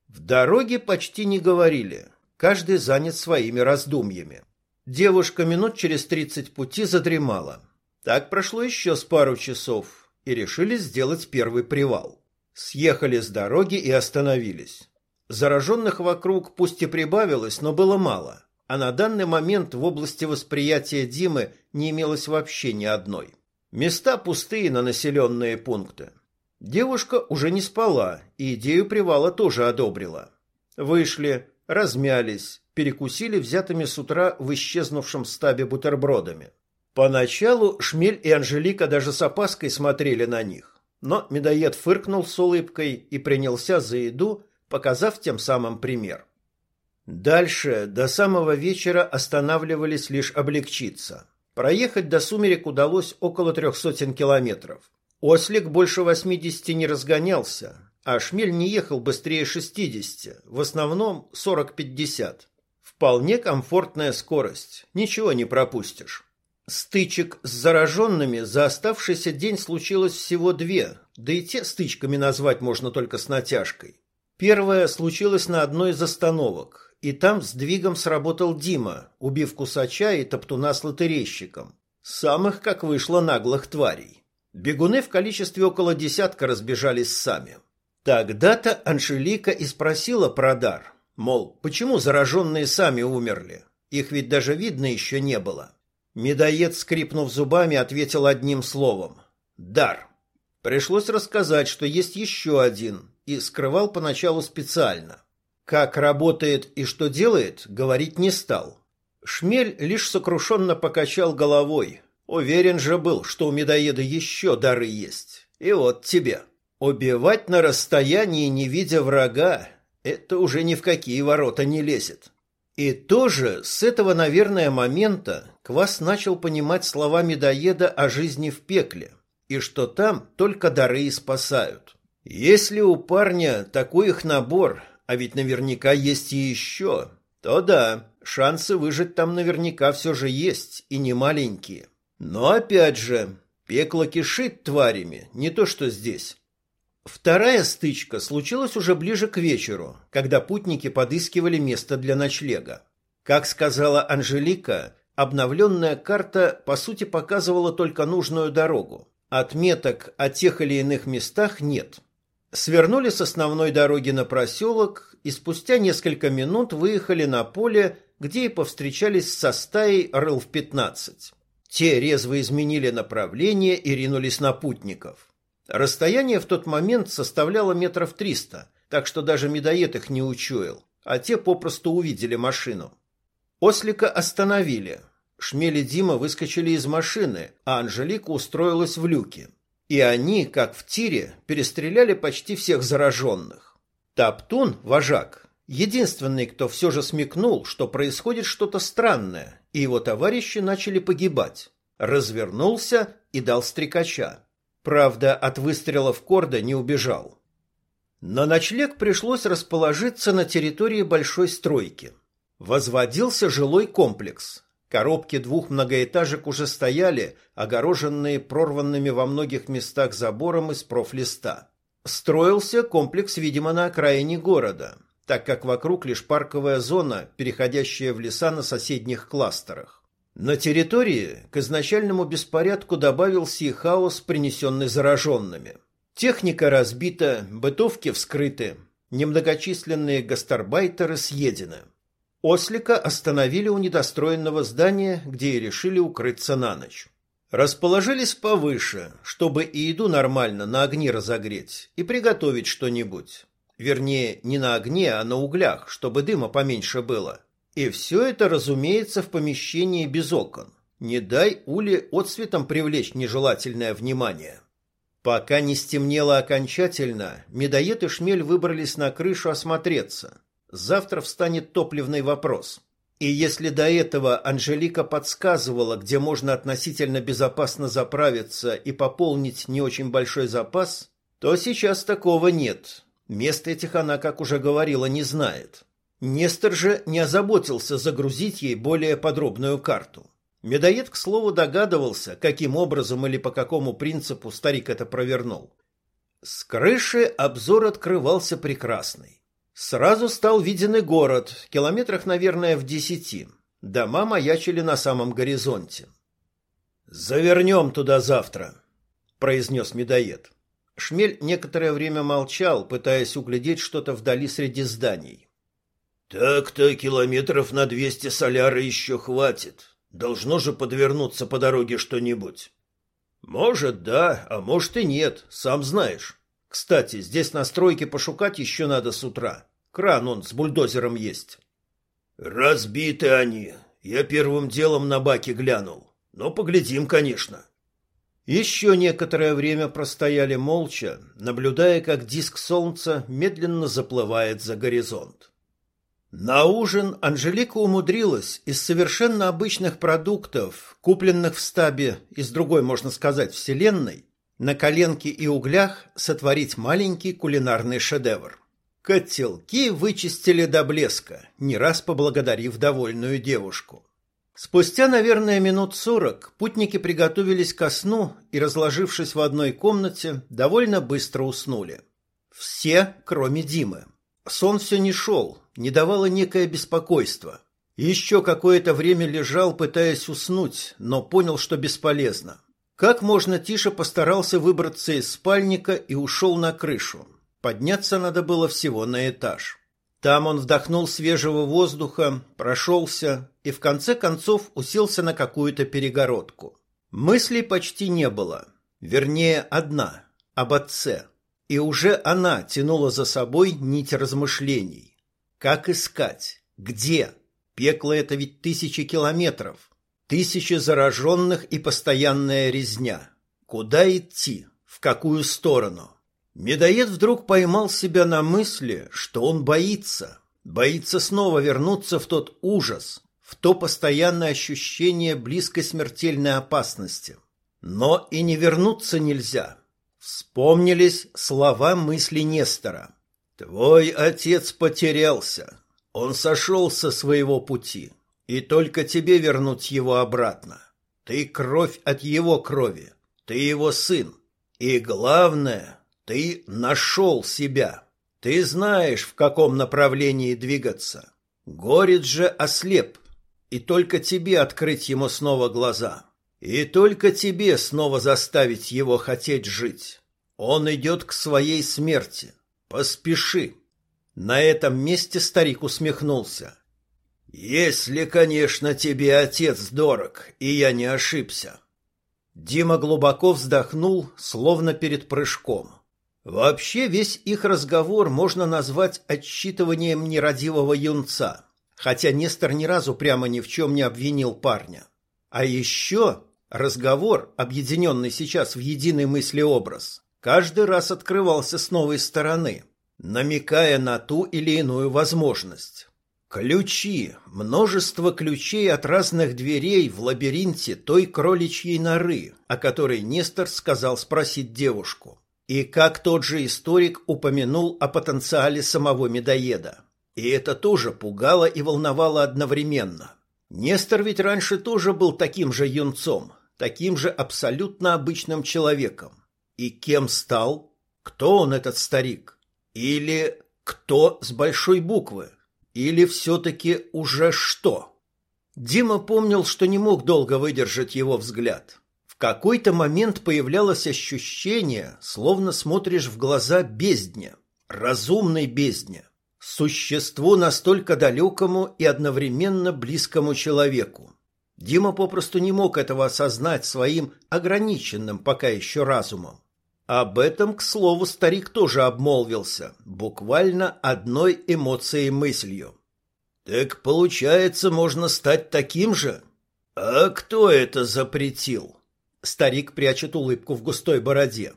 В дороге почти не говорили, каждый занят своими раздумьями. Девушка минут через тридцать пути задремала. Так прошло еще с пару часов, и решили сделать первый привал. Съехали с дороги и остановились. Зараженных вокруг пусть и прибавилось, но было мало, а на данный момент в области восприятия Димы не имелось вообще ни одной. Места пустые на населенные пункты. Девушка уже не спала, и идею привала тоже одобрила. Вышли, размялись, перекусили взятыми с утра в исчезнувшем стабе бутербродами. Поначалу Шмель и Анжелика даже с опаской смотрели на них, но медоед фыркнул с улыбкой и принялся за еду, показав тем самым пример. Дальше до самого вечера останавливались лишь облегчиться. Проехать до сумерек удалось около трех сотен километров. Ослик больше 80 не разгонялся, а шмель не ехал быстрее 60, в основном 40-50. Вполне комфортная скорость, ничего не пропустишь. Стычек с зараженными за оставшийся день случилось всего две, да и те стычками назвать можно только с натяжкой. Первая случилась на одной из остановок, и там сдвигом сработал Дима, убив кусача и топтуна с лотерейщиком. Самых, как вышло, наглых тварей. Бегуны в количестве около десятка разбежались сами. Тогда-то Анжелика и спросила про дар, мол, почему зараженные сами умерли? Их ведь даже видно еще не было. Медоед, скрипнув зубами, ответил одним словом «дар». Пришлось рассказать, что есть еще один, и скрывал поначалу специально. Как работает и что делает, говорить не стал. Шмель лишь сокрушенно покачал головой, Уверен же был, что у медоеда еще дары есть. И вот тебе. Убивать на расстоянии, не видя врага, это уже ни в какие ворота не лезет. И тоже с этого, наверное, момента Квас начал понимать слова медоеда о жизни в пекле, и что там только дары и спасают. Если у парня такой их набор, а ведь наверняка есть и еще, то да, шансы выжить там наверняка все же есть, и не маленькие. Но опять же, пекло кишит тварями, не то что здесь. Вторая стычка случилась уже ближе к вечеру, когда путники подыскивали место для ночлега. Как сказала Анжелика, обновленная карта по сути показывала только нужную дорогу. Отметок о тех или иных местах нет. Свернули с основной дороги на проселок и спустя несколько минут выехали на поле, где и повстречались со стаей рыл-15. Те резво изменили направление и ринулись на путников. Расстояние в тот момент составляло метров триста, так что даже медоед их не учуял, а те попросту увидели машину. Ослика остановили. Шмель и Дима выскочили из машины, а Анжелика устроилась в люке. И они, как в тире, перестреляли почти всех зараженных. Таптун, вожак, единственный, кто все же смекнул, что происходит что-то странное, и его товарищи начали погибать. Развернулся и дал стрекача. Правда, от выстрелов Корда не убежал. На ночлег пришлось расположиться на территории большой стройки. Возводился жилой комплекс. Коробки двух многоэтажек уже стояли, огороженные прорванными во многих местах забором из профлиста. Строился комплекс, видимо, на окраине города, так как вокруг лишь парковая зона, переходящая в леса на соседних кластерах. На территории к изначальному беспорядку добавился и хаос, принесенный зараженными. Техника разбита, бытовки вскрыты, немногочисленные гастарбайтеры съедены. Ослика остановили у недостроенного здания, где и решили укрыться на ночь. Расположились повыше, чтобы и еду нормально на огне разогреть и приготовить что-нибудь. Вернее, не на огне, а на углях, чтобы дыма поменьше было. И все это, разумеется, в помещении без окон. Не дай Уле отсветом привлечь нежелательное внимание. Пока не стемнело окончательно, медоед и шмель выбрались на крышу осмотреться. Завтра встанет топливный вопрос. И если до этого Анжелика подсказывала, где можно относительно безопасно заправиться и пополнить не очень большой запас, то сейчас такого нет. Мест этих она, как уже говорила, не знает. Нестор же не озаботился загрузить ей более подробную карту. Медоед, к слову, догадывался, каким образом или по какому принципу старик это провернул. С крыши обзор открывался прекрасный. Сразу стал виден и город, километрах, наверное, в десяти. Дома маячили на самом горизонте. «Завернем туда завтра», — произнес медоед. Шмель некоторое время молчал, пытаясь углядеть что-то вдали среди зданий. Так-то километров на двести соляра еще хватит. Должно же подвернуться по дороге что-нибудь. Может, да, а может и нет, сам знаешь. Кстати, здесь на стройке пошукать еще надо с утра. Кран он с бульдозером есть. Разбиты они. Я первым делом на баке глянул. Но поглядим, конечно. Еще некоторое время простояли молча, наблюдая, как диск солнца медленно заплывает за горизонт. На ужин Анжелика умудрилась из совершенно обычных продуктов, купленных в стабе из другой, можно сказать, вселенной, на коленке и углях сотворить маленький кулинарный шедевр. Котелки вычистили до блеска, не раз поблагодарив довольную девушку. Спустя, наверное, минут сорок путники приготовились ко сну и, разложившись в одной комнате, довольно быстро уснули. Все, кроме Димы. Сон все не шел, не давало некое беспокойство. Еще какое-то время лежал, пытаясь уснуть, но понял, что бесполезно. Как можно тише постарался выбраться из спальника и ушел на крышу. Подняться надо было всего на этаж. Там он вдохнул свежего воздуха, прошелся и в конце концов уселся на какую-то перегородку. Мыслей почти не было. Вернее, одна – об отце. И уже она тянула за собой нить размышлений. Как искать? Где? Пекло это ведь тысячи километров. Тысячи зараженных и постоянная резня. Куда идти? В какую сторону? Медоед вдруг поймал себя на мысли, что он боится. Боится снова вернуться в тот ужас, в то постоянное ощущение близкой смертельной опасности. Но и не вернуться нельзя. Вспомнились слова мысли Нестора. «Твой отец потерялся. Он сошел со своего пути, и только тебе вернуть его обратно. Ты кровь от его крови, ты его сын. И главное, ты нашел себя. Ты знаешь, в каком направлении двигаться. Горит же ослеп, и только тебе открыть ему снова глаза. И только тебе снова заставить его хотеть жить. Он идет к своей смерти. Поспеши. На этом месте старик усмехнулся. Если, конечно, тебе отец дорог, и я не ошибся. Дима глубоко вздохнул, словно перед прыжком. Вообще весь их разговор можно назвать отсчитыванием нерадивого юнца, хотя Нестор ни разу прямо ни в чем не обвинил парня. А еще разговор, объединенный сейчас в единый мыслеобраз, каждый раз открывался с новой стороны, намекая на ту или иную возможность. Ключи, множество ключей от разных дверей в лабиринте той кроличьей норы, о которой Нестор сказал спросить девушку. И как тот же историк упомянул о потенциале самого медоеда. И это тоже пугало и волновало одновременно. Нестор ведь раньше тоже был таким же юнцом, таким же абсолютно обычным человеком. И кем стал? Кто он, этот старик? Или кто с большой буквы? Или все-таки уже что? Дима помнил, что не мог долго выдержать его взгляд. В какой-то момент появлялось ощущение, словно смотришь в глаза бездне, разумной бездне, существу настолько далекому и одновременно близкому человеку. Дима попросту не мог этого осознать своим ограниченным пока еще разумом. Об этом, к слову, старик тоже обмолвился, буквально одной эмоцией мыслью. Так получается, можно стать таким же? А кто это запретил? Старик прячет улыбку в густой бороде.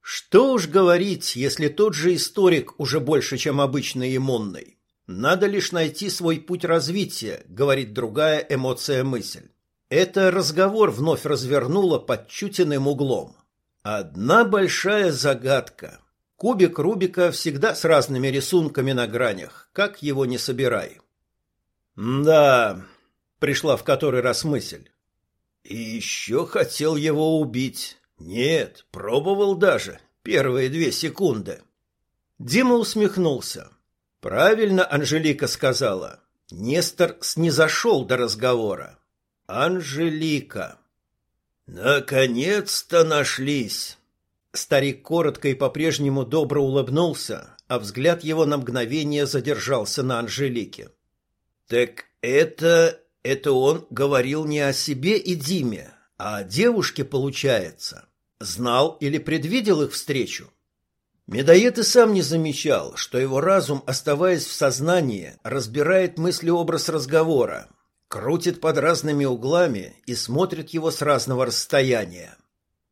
Что уж говорить, если тот же историк уже больше, чем обычный иммунный. Надо лишь найти свой путь развития, говорит другая эмоция-мысль. Это разговор вновь развернуло под чутиным углом. Одна большая загадка. Кубик Рубика всегда с разными рисунками на гранях, как его не собирай. Да, пришла в который раз мысль. И еще хотел его убить. Нет, пробовал даже. Первые две секунды. Дима усмехнулся. Правильно Анжелика сказала. Нестор снизошел до разговора. Анжелика. Наконец-то нашлись. Старик коротко и по-прежнему добро улыбнулся, а взгляд его на мгновение задержался на Анжелике. Так это это он говорил не о себе и Диме, а о девушке, получается. Знал или предвидел их встречу? Медоед и сам не замечал, что его разум, оставаясь в сознании, разбирает мыслеобраз разговора, крутит под разными углами и смотрит его с разного расстояния.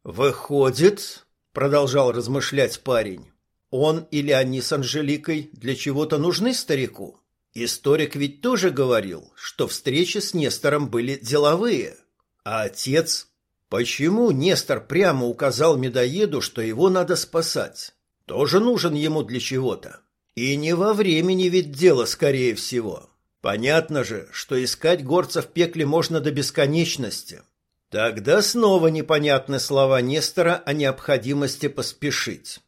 «Выходит», — продолжал размышлять парень, — «он или они с Анжеликой для чего-то нужны старику? Историк ведь тоже говорил, что встречи с Нестором были деловые. А отец... Почему Нестор прямо указал медоеду, что его надо спасать? Тоже нужен ему для чего-то. И не во времени ведь дело, скорее всего. Понятно же, что искать горца в пекле можно до бесконечности. Тогда снова непонятны слова Нестора о необходимости поспешить.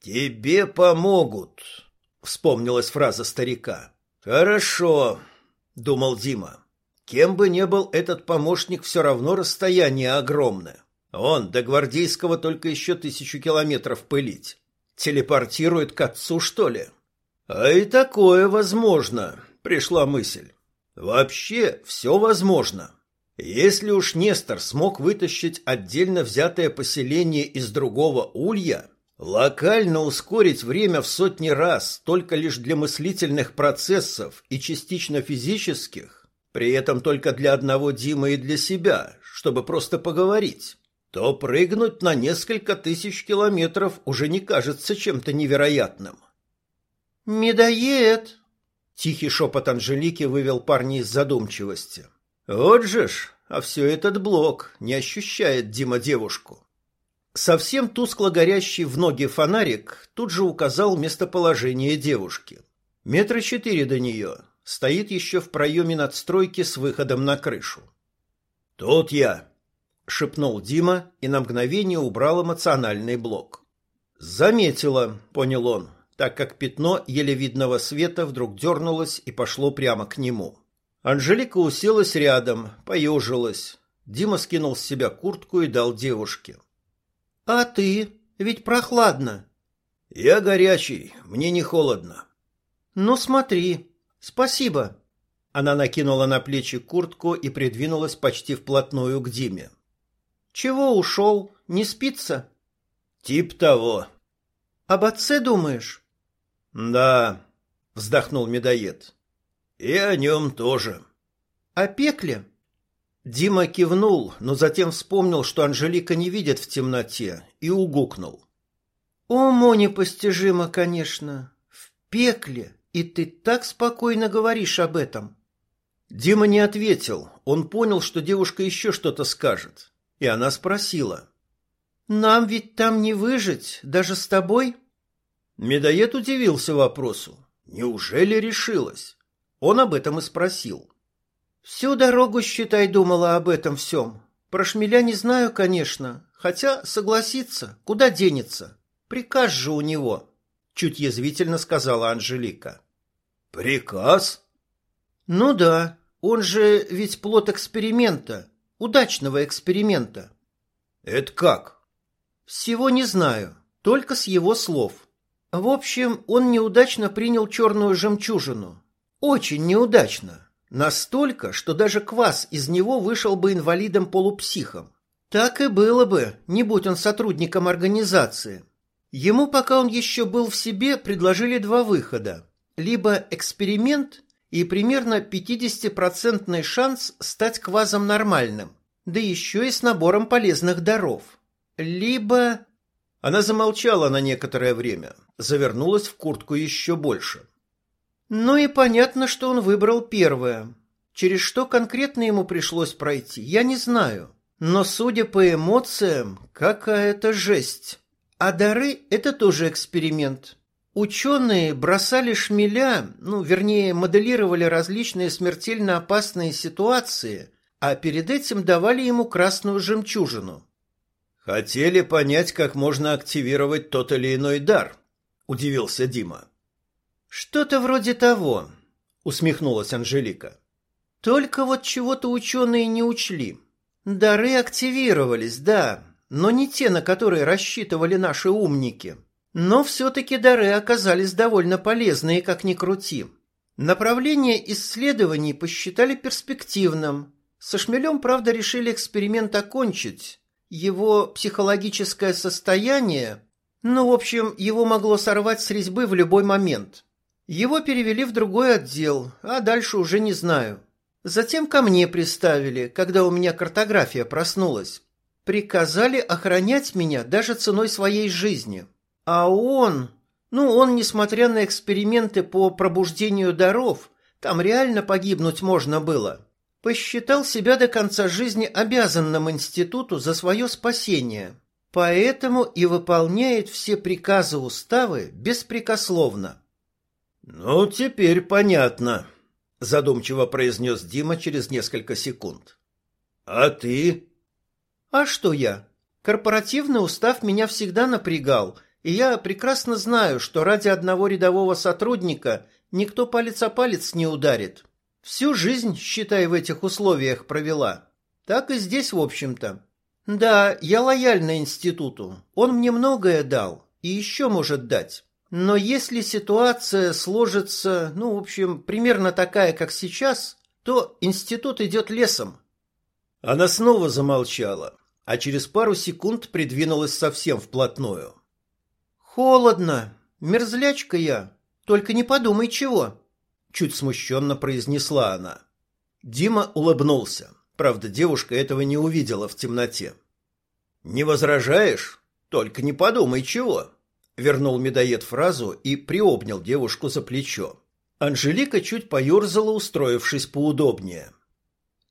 «Тебе помогут», — вспомнилась фраза старика. «Хорошо», — думал Дима. «Кем бы ни был этот помощник, все равно расстояние огромное. Он до Гвардейского только еще тысячу километров пылить. Телепортирует к отцу, что ли?» «А и такое возможно», пришла мысль. Вообще все возможно. Если уж Нестор смог вытащить отдельно взятое поселение из другого улья, локально ускорить время в сотни раз только лишь для мыслительных процессов и частично физических, при этом только для одного Димы и для себя, чтобы просто поговорить, то прыгнуть на несколько тысяч километров уже не кажется чем-то невероятным. «Медоед!» Тихий шепот Анжелики вывел парня из задумчивости. Вот же ж, а все этот блок не ощущает Дима девушку. Совсем тускло горящий в ноги фонарик тут же указал местоположение девушки. Метра четыре до нее. Стоит еще в проеме надстройки с выходом на крышу. «Тут я!» — шепнул Дима и на мгновение убрал эмоциональный блок. «Заметила», — понял он, так как пятно еле видного света вдруг дернулось и пошло прямо к нему. Анжелика уселась рядом, поежилась. Дима скинул с себя куртку и дал девушке. «А ты? Ведь прохладно». «Я горячий, мне не холодно». «Ну смотри, спасибо». Она накинула на плечи куртку и придвинулась почти вплотную к Диме. «Чего ушел? Не спится?» «Тип того». «Об отце думаешь?» «Да», — вздохнул медоед. «И о нем тоже». «О пекле?» Дима кивнул, но затем вспомнил, что Анжелика не видит в темноте, и угукнул. «Уму непостижимо, конечно. В пекле. И ты так спокойно говоришь об этом». Дима не ответил. Он понял, что девушка еще что-то скажет. И она спросила. «Нам ведь там не выжить, даже с тобой?» Медоед удивился вопросу. Неужели решилась? Он об этом и спросил. Всю дорогу, считай, думала об этом всем. Про шмеля не знаю, конечно, хотя согласиться, куда денется. Приказ же у него, чуть язвительно сказала Анжелика. Приказ? Ну да, он же ведь плод эксперимента, удачного эксперимента. Это как? Всего не знаю, только с его слов. В общем, он неудачно принял черную жемчужину. Очень неудачно. Настолько, что даже квас из него вышел бы инвалидом-полупсихом. Так и было бы, не будь он сотрудником организации. Ему, пока он еще был в себе, предложили два выхода. Либо эксперимент и примерно 50% шанс стать квазом нормальным, да еще и с набором полезных даров. Либо... Она замолчала на некоторое время, завернулась в куртку еще больше. Ну и понятно, что он выбрал первое. Через что конкретно ему пришлось пройти, я не знаю. Но, судя по эмоциям, какая-то жесть. А дары – это тоже эксперимент. Ученые бросали шмеля, ну, вернее, моделировали различные смертельно опасные ситуации, а перед этим давали ему красную жемчужину. Хотели понять, как можно активировать тот или иной дар, удивился Дима. Что-то вроде того, усмехнулась Анжелика. Только вот чего-то ученые не учли. Дары активировались, да, но не те, на которые рассчитывали наши умники. Но все-таки дары оказались довольно полезные, как ни крути. Направление исследований посчитали перспективным. Со шмелем, правда, решили эксперимент окончить. Его психологическое состояние... Ну, в общем, его могло сорвать с резьбы в любой момент. Его перевели в другой отдел, а дальше уже не знаю. Затем ко мне приставили, когда у меня картография проснулась. Приказали охранять меня даже ценой своей жизни. А он... Ну, он, несмотря на эксперименты по пробуждению даров, там реально погибнуть можно было, посчитал себя до конца жизни обязанным институту за свое спасение. Поэтому и выполняет все приказы уставы беспрекословно. «Ну, теперь понятно», — задумчиво произнес Дима через несколько секунд. «А ты?» «А что я? Корпоративный устав меня всегда напрягал, и я прекрасно знаю, что ради одного рядового сотрудника никто палец о палец не ударит. Всю жизнь, считай, в этих условиях провела. Так и здесь, в общем-то. Да, я лояльна институту. Он мне многое дал и еще может дать. Но если ситуация сложится, ну, в общем, примерно такая, как сейчас, то институт идет лесом. Она снова замолчала, а через пару секунд придвинулась совсем вплотную. Холодно, мерзлячка я, только не подумай чего, чуть смущенно произнесла она. Дима улыбнулся. Правда, девушка этого не увидела в темноте. Не возражаешь? Только не подумай чего. Вернул медоед фразу и приобнял девушку за плечо. Анжелика чуть поерзала, устроившись поудобнее.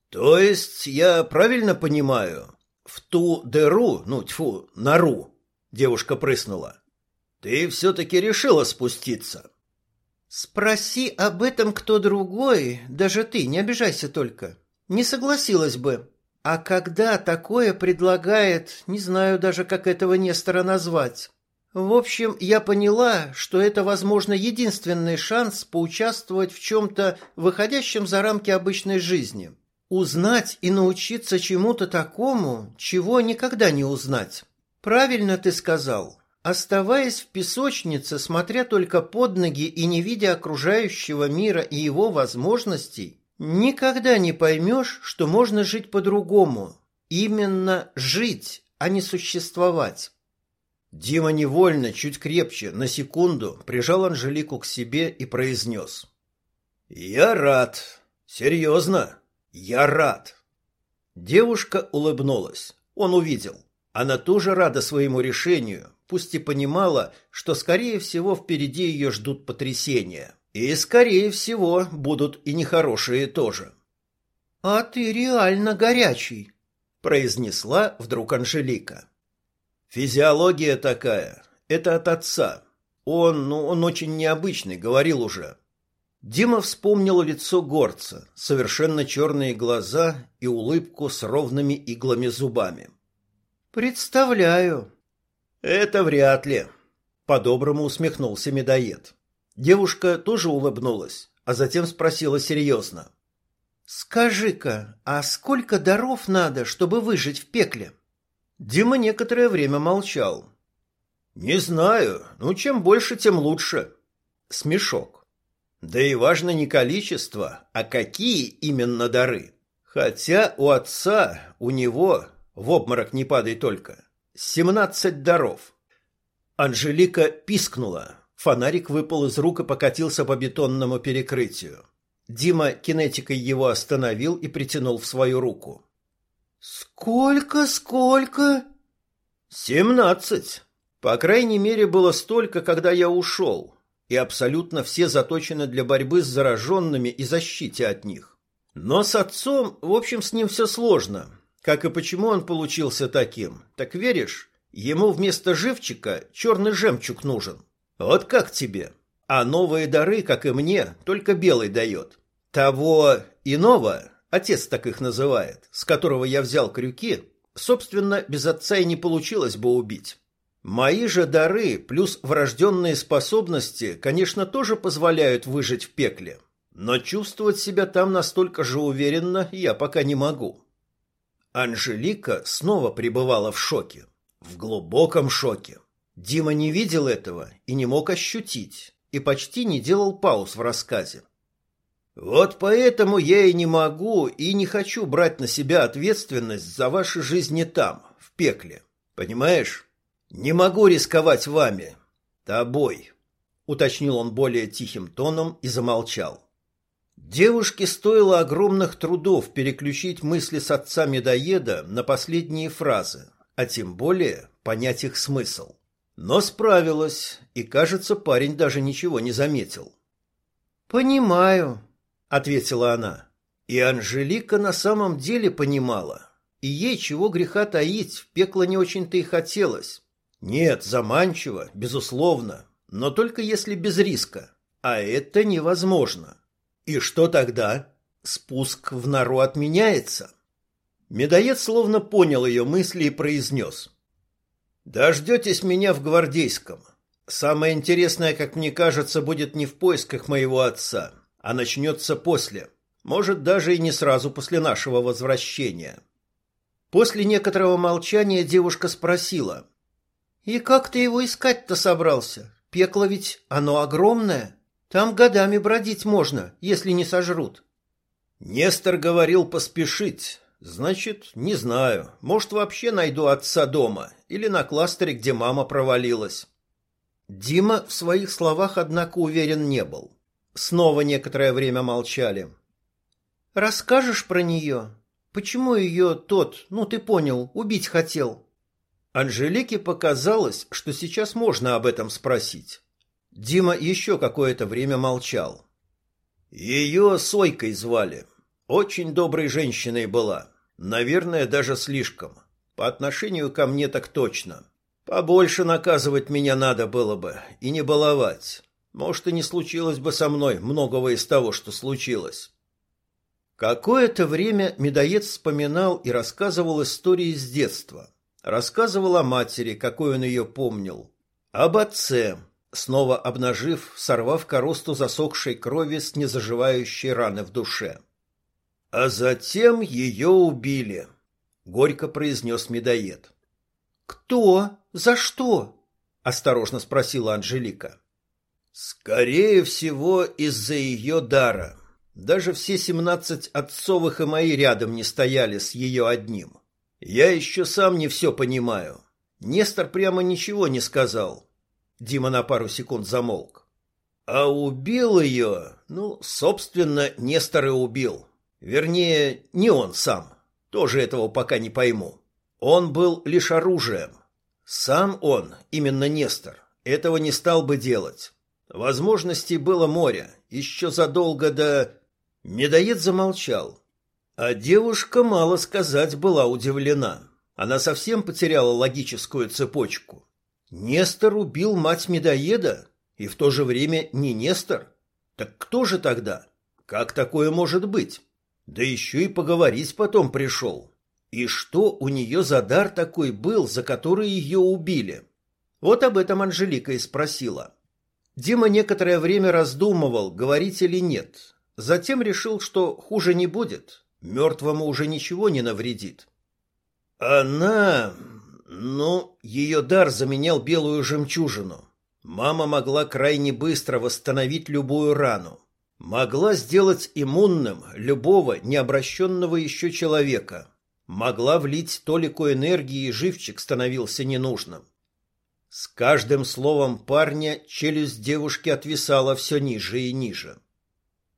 То есть я правильно понимаю, в ту дыру, ну тьфу, нору, девушка прыснула. Ты все-таки решила спуститься. Спроси об этом кто другой, даже ты, не обижайся только. Не согласилась бы. А когда такое предлагает, не знаю даже, как этого Нестора назвать. В общем, я поняла, что это, возможно, единственный шанс поучаствовать в чем-то, выходящем за рамки обычной жизни. Узнать и научиться чему-то такому, чего никогда не узнать. Правильно ты сказал. Оставаясь в песочнице, смотря только под ноги и не видя окружающего мира и его возможностей, никогда не поймешь, что можно жить по-другому. Именно жить, а не существовать. Дима невольно, чуть крепче, на секунду прижал Анжелику к себе и произнес. «Я рад. Серьезно, я рад». Девушка улыбнулась. Он увидел. Она тоже рада своему решению, пусть и понимала, что, скорее всего, впереди ее ждут потрясения. И, скорее всего, будут и нехорошие тоже. «А ты реально горячий», — произнесла вдруг Анжелика. Физиология такая. Это от отца. Он, ну, он очень необычный, говорил уже. Дима вспомнил лицо горца, совершенно черные глаза и улыбку с ровными иглами зубами. Представляю. Это вряд ли, по-доброму усмехнулся медоед. Девушка тоже улыбнулась, а затем спросила серьезно. Скажи-ка, а сколько даров надо, чтобы выжить в пекле? Дима некоторое время молчал. Не знаю, ну чем больше, тем лучше. Смешок. Да и важно не количество, а какие именно дары. Хотя у отца, у него, в обморок не падай только, семнадцать даров. Анжелика пискнула. Фонарик выпал из рук и покатился по бетонному перекрытию. Дима кинетикой его остановил и притянул в свою руку. «Сколько, сколько?» «Семнадцать. По крайней мере, было столько, когда я ушел, и абсолютно все заточены для борьбы с зараженными и защите от них. Но с отцом, в общем, с ним все сложно. Как и почему он получился таким. Так веришь, ему вместо живчика черный жемчуг нужен. Вот как тебе? А новые дары, как и мне, только белый дает. Того иного отец так их называет, с которого я взял крюки, собственно, без отца и не получилось бы убить. Мои же дары плюс врожденные способности, конечно, тоже позволяют выжить в пекле, но чувствовать себя там настолько же уверенно я пока не могу. Анжелика снова пребывала в шоке, в глубоком шоке. Дима не видел этого и не мог ощутить, и почти не делал пауз в рассказе. Вот поэтому я и не могу и не хочу брать на себя ответственность за ваши жизни там, в пекле. Понимаешь? Не могу рисковать вами. Тобой, уточнил он более тихим тоном и замолчал. Девушке стоило огромных трудов переключить мысли с отца медоеда на последние фразы, а тем более понять их смысл. Но справилась, и, кажется, парень даже ничего не заметил. «Понимаю», ответила она. И Анжелика на самом деле понимала. И ей чего греха таить, в пекло не очень-то и хотелось. Нет, заманчиво, безусловно, но только если без риска. А это невозможно. И что тогда? Спуск в нору отменяется. Медоед словно понял ее мысли и произнес. «Дождетесь меня в Гвардейском. Самое интересное, как мне кажется, будет не в поисках моего отца, а начнется после, может, даже и не сразу после нашего возвращения. После некоторого молчания девушка спросила. «И как ты его искать-то собрался? Пекло ведь оно огромное. Там годами бродить можно, если не сожрут». Нестор говорил поспешить. Значит, не знаю. Может, вообще найду отца дома или на кластере, где мама провалилась. Дима в своих словах, однако, уверен не был. Снова некоторое время молчали. Расскажешь про нее? Почему ее тот, ну ты понял, убить хотел? Анжелике показалось, что сейчас можно об этом спросить. Дима еще какое-то время молчал. Ее Сойкой звали. Очень доброй женщиной была. Наверное, даже слишком. По отношению ко мне так точно. Побольше наказывать меня надо было бы и не баловать. Может, и не случилось бы со мной многого из того, что случилось. Какое-то время медоед вспоминал и рассказывал истории с детства. Рассказывал о матери, какой он ее помнил. Об отце, снова обнажив, сорвав коросту засохшей крови с незаживающей раны в душе. А затем ее убили, горько произнес медоед. Кто? За что? осторожно спросила Анжелика. Скорее всего, из-за ее дара. Даже все семнадцать отцовых и мои рядом не стояли с ее одним. Я еще сам не все понимаю. Нестор прямо ничего не сказал. Дима на пару секунд замолк. А убил ее, ну, собственно, Нестор и убил. Вернее, не он сам. Тоже этого пока не пойму. Он был лишь оружием. Сам он, именно Нестор, этого не стал бы делать. Возможностей было море, еще задолго до... Медоед замолчал. А девушка, мало сказать, была удивлена. Она совсем потеряла логическую цепочку. Нестор убил мать медоеда, и в то же время не Нестор. Так кто же тогда? Как такое может быть? Да еще и поговорить потом пришел. И что у нее за дар такой был, за который ее убили? Вот об этом Анжелика и спросила. Дима некоторое время раздумывал, говорить или нет. Затем решил, что хуже не будет. Мертвому уже ничего не навредит. Она... Ну, ее дар заменял белую жемчужину. Мама могла крайне быстро восстановить любую рану. Могла сделать иммунным любого необращенного еще человека. Могла влить толику энергии, и живчик становился ненужным. С каждым словом парня челюсть девушки отвисала все ниже и ниже.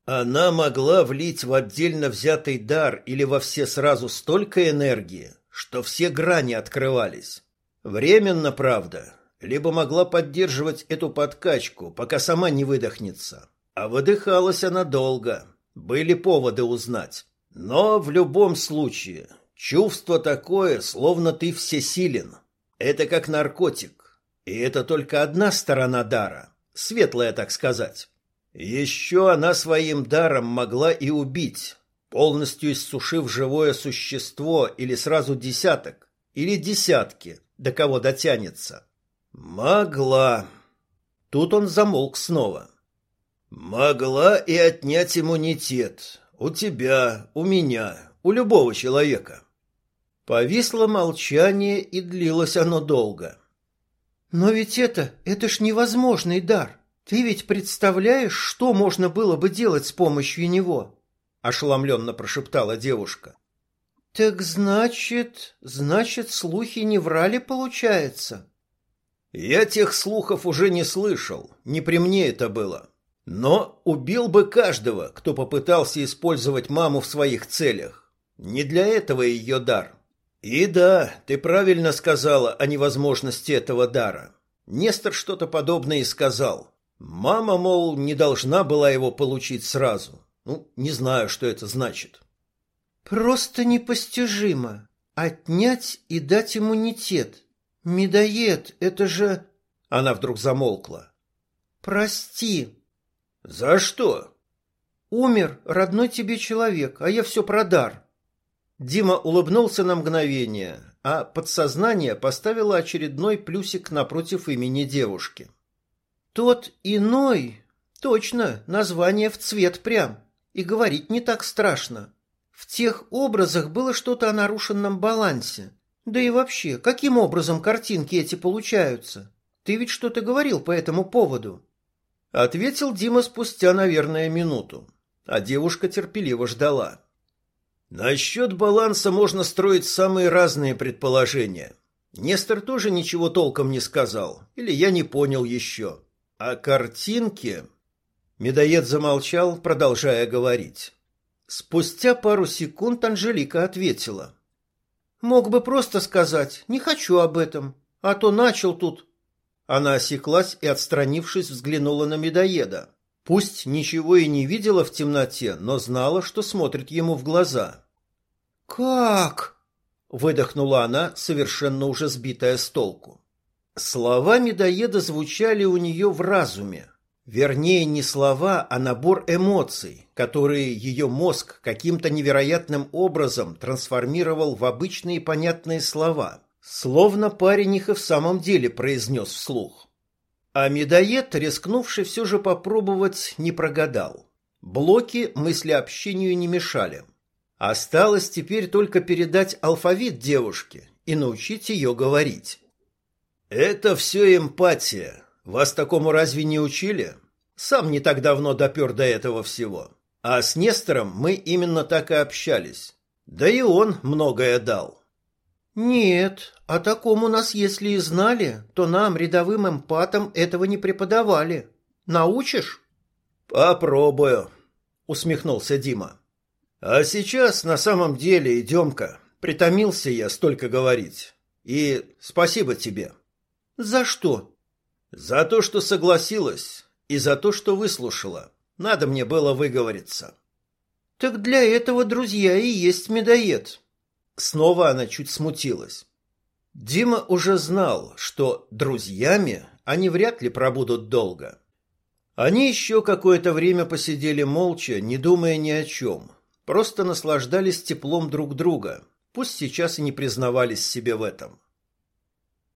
Она могла влить в отдельно взятый дар или во все сразу столько энергии, что все грани открывались. Временно, правда, либо могла поддерживать эту подкачку, пока сама не выдохнется. А выдыхалась она долго, были поводы узнать. Но в любом случае, чувство такое, словно ты всесилен. Это как наркотик. И это только одна сторона дара, светлая, так сказать. Еще она своим даром могла и убить, полностью иссушив живое существо или сразу десяток, или десятки, до кого дотянется. Могла. Тут он замолк снова. Могла и отнять иммунитет. У тебя, у меня, у любого человека. Повисло молчание, и длилось оно долго. Но ведь это, это ж невозможный дар. Ты ведь представляешь, что можно было бы делать с помощью него? Ошеломленно прошептала девушка. Так значит, значит, слухи не врали, получается. Я тех слухов уже не слышал, не при мне это было. Но убил бы каждого, кто попытался использовать маму в своих целях. Не для этого ее дар. И да, ты правильно сказала о невозможности этого дара. Нестор что-то подобное и сказал. Мама, мол, не должна была его получить сразу. Ну, не знаю, что это значит. Просто непостижимо. Отнять и дать иммунитет. Медоед, это же... Она вдруг замолкла. Прости. За что? Умер родной тебе человек, а я все про дар. Дима улыбнулся на мгновение, а подсознание поставило очередной плюсик напротив имени девушки. Тот иной, точно, название в цвет прям, и говорить не так страшно. В тех образах было что-то о нарушенном балансе. Да и вообще, каким образом картинки эти получаются? Ты ведь что-то говорил по этому поводу. Ответил Дима спустя, наверное, минуту, а девушка терпеливо ждала. Насчет баланса можно строить самые разные предположения. Нестор тоже ничего толком не сказал, или я не понял еще. А картинки... Медоед замолчал, продолжая говорить. Спустя пару секунд Анжелика ответила. «Мог бы просто сказать, не хочу об этом, а то начал тут...» Она осеклась и, отстранившись, взглянула на медоеда. Пусть ничего и не видела в темноте, но знала, что смотрит ему в глаза. «Как?» — выдохнула она, совершенно уже сбитая с толку. Слова медоеда звучали у нее в разуме. Вернее, не слова, а набор эмоций, которые ее мозг каким-то невероятным образом трансформировал в обычные понятные слова, словно парень их и в самом деле произнес вслух. А медоед, рискнувший все же попробовать, не прогадал. Блоки мыслеобщению не мешали. Осталось теперь только передать алфавит девушке и научить ее говорить. «Это все эмпатия. Вас такому разве не учили? Сам не так давно допер до этого всего. А с Нестором мы именно так и общались. Да и он многое дал». «Нет, о таком у нас если и знали, то нам, рядовым эмпатам, этого не преподавали. Научишь?» «Попробую», — усмехнулся Дима. «А сейчас на самом деле идем-ка. Притомился я столько говорить. И спасибо тебе». «За что?» «За то, что согласилась, и за то, что выслушала. Надо мне было выговориться». «Так для этого друзья и есть медоед», Снова она чуть смутилась. Дима уже знал, что друзьями они вряд ли пробудут долго. Они еще какое-то время посидели молча, не думая ни о чем. Просто наслаждались теплом друг друга, пусть сейчас и не признавались себе в этом.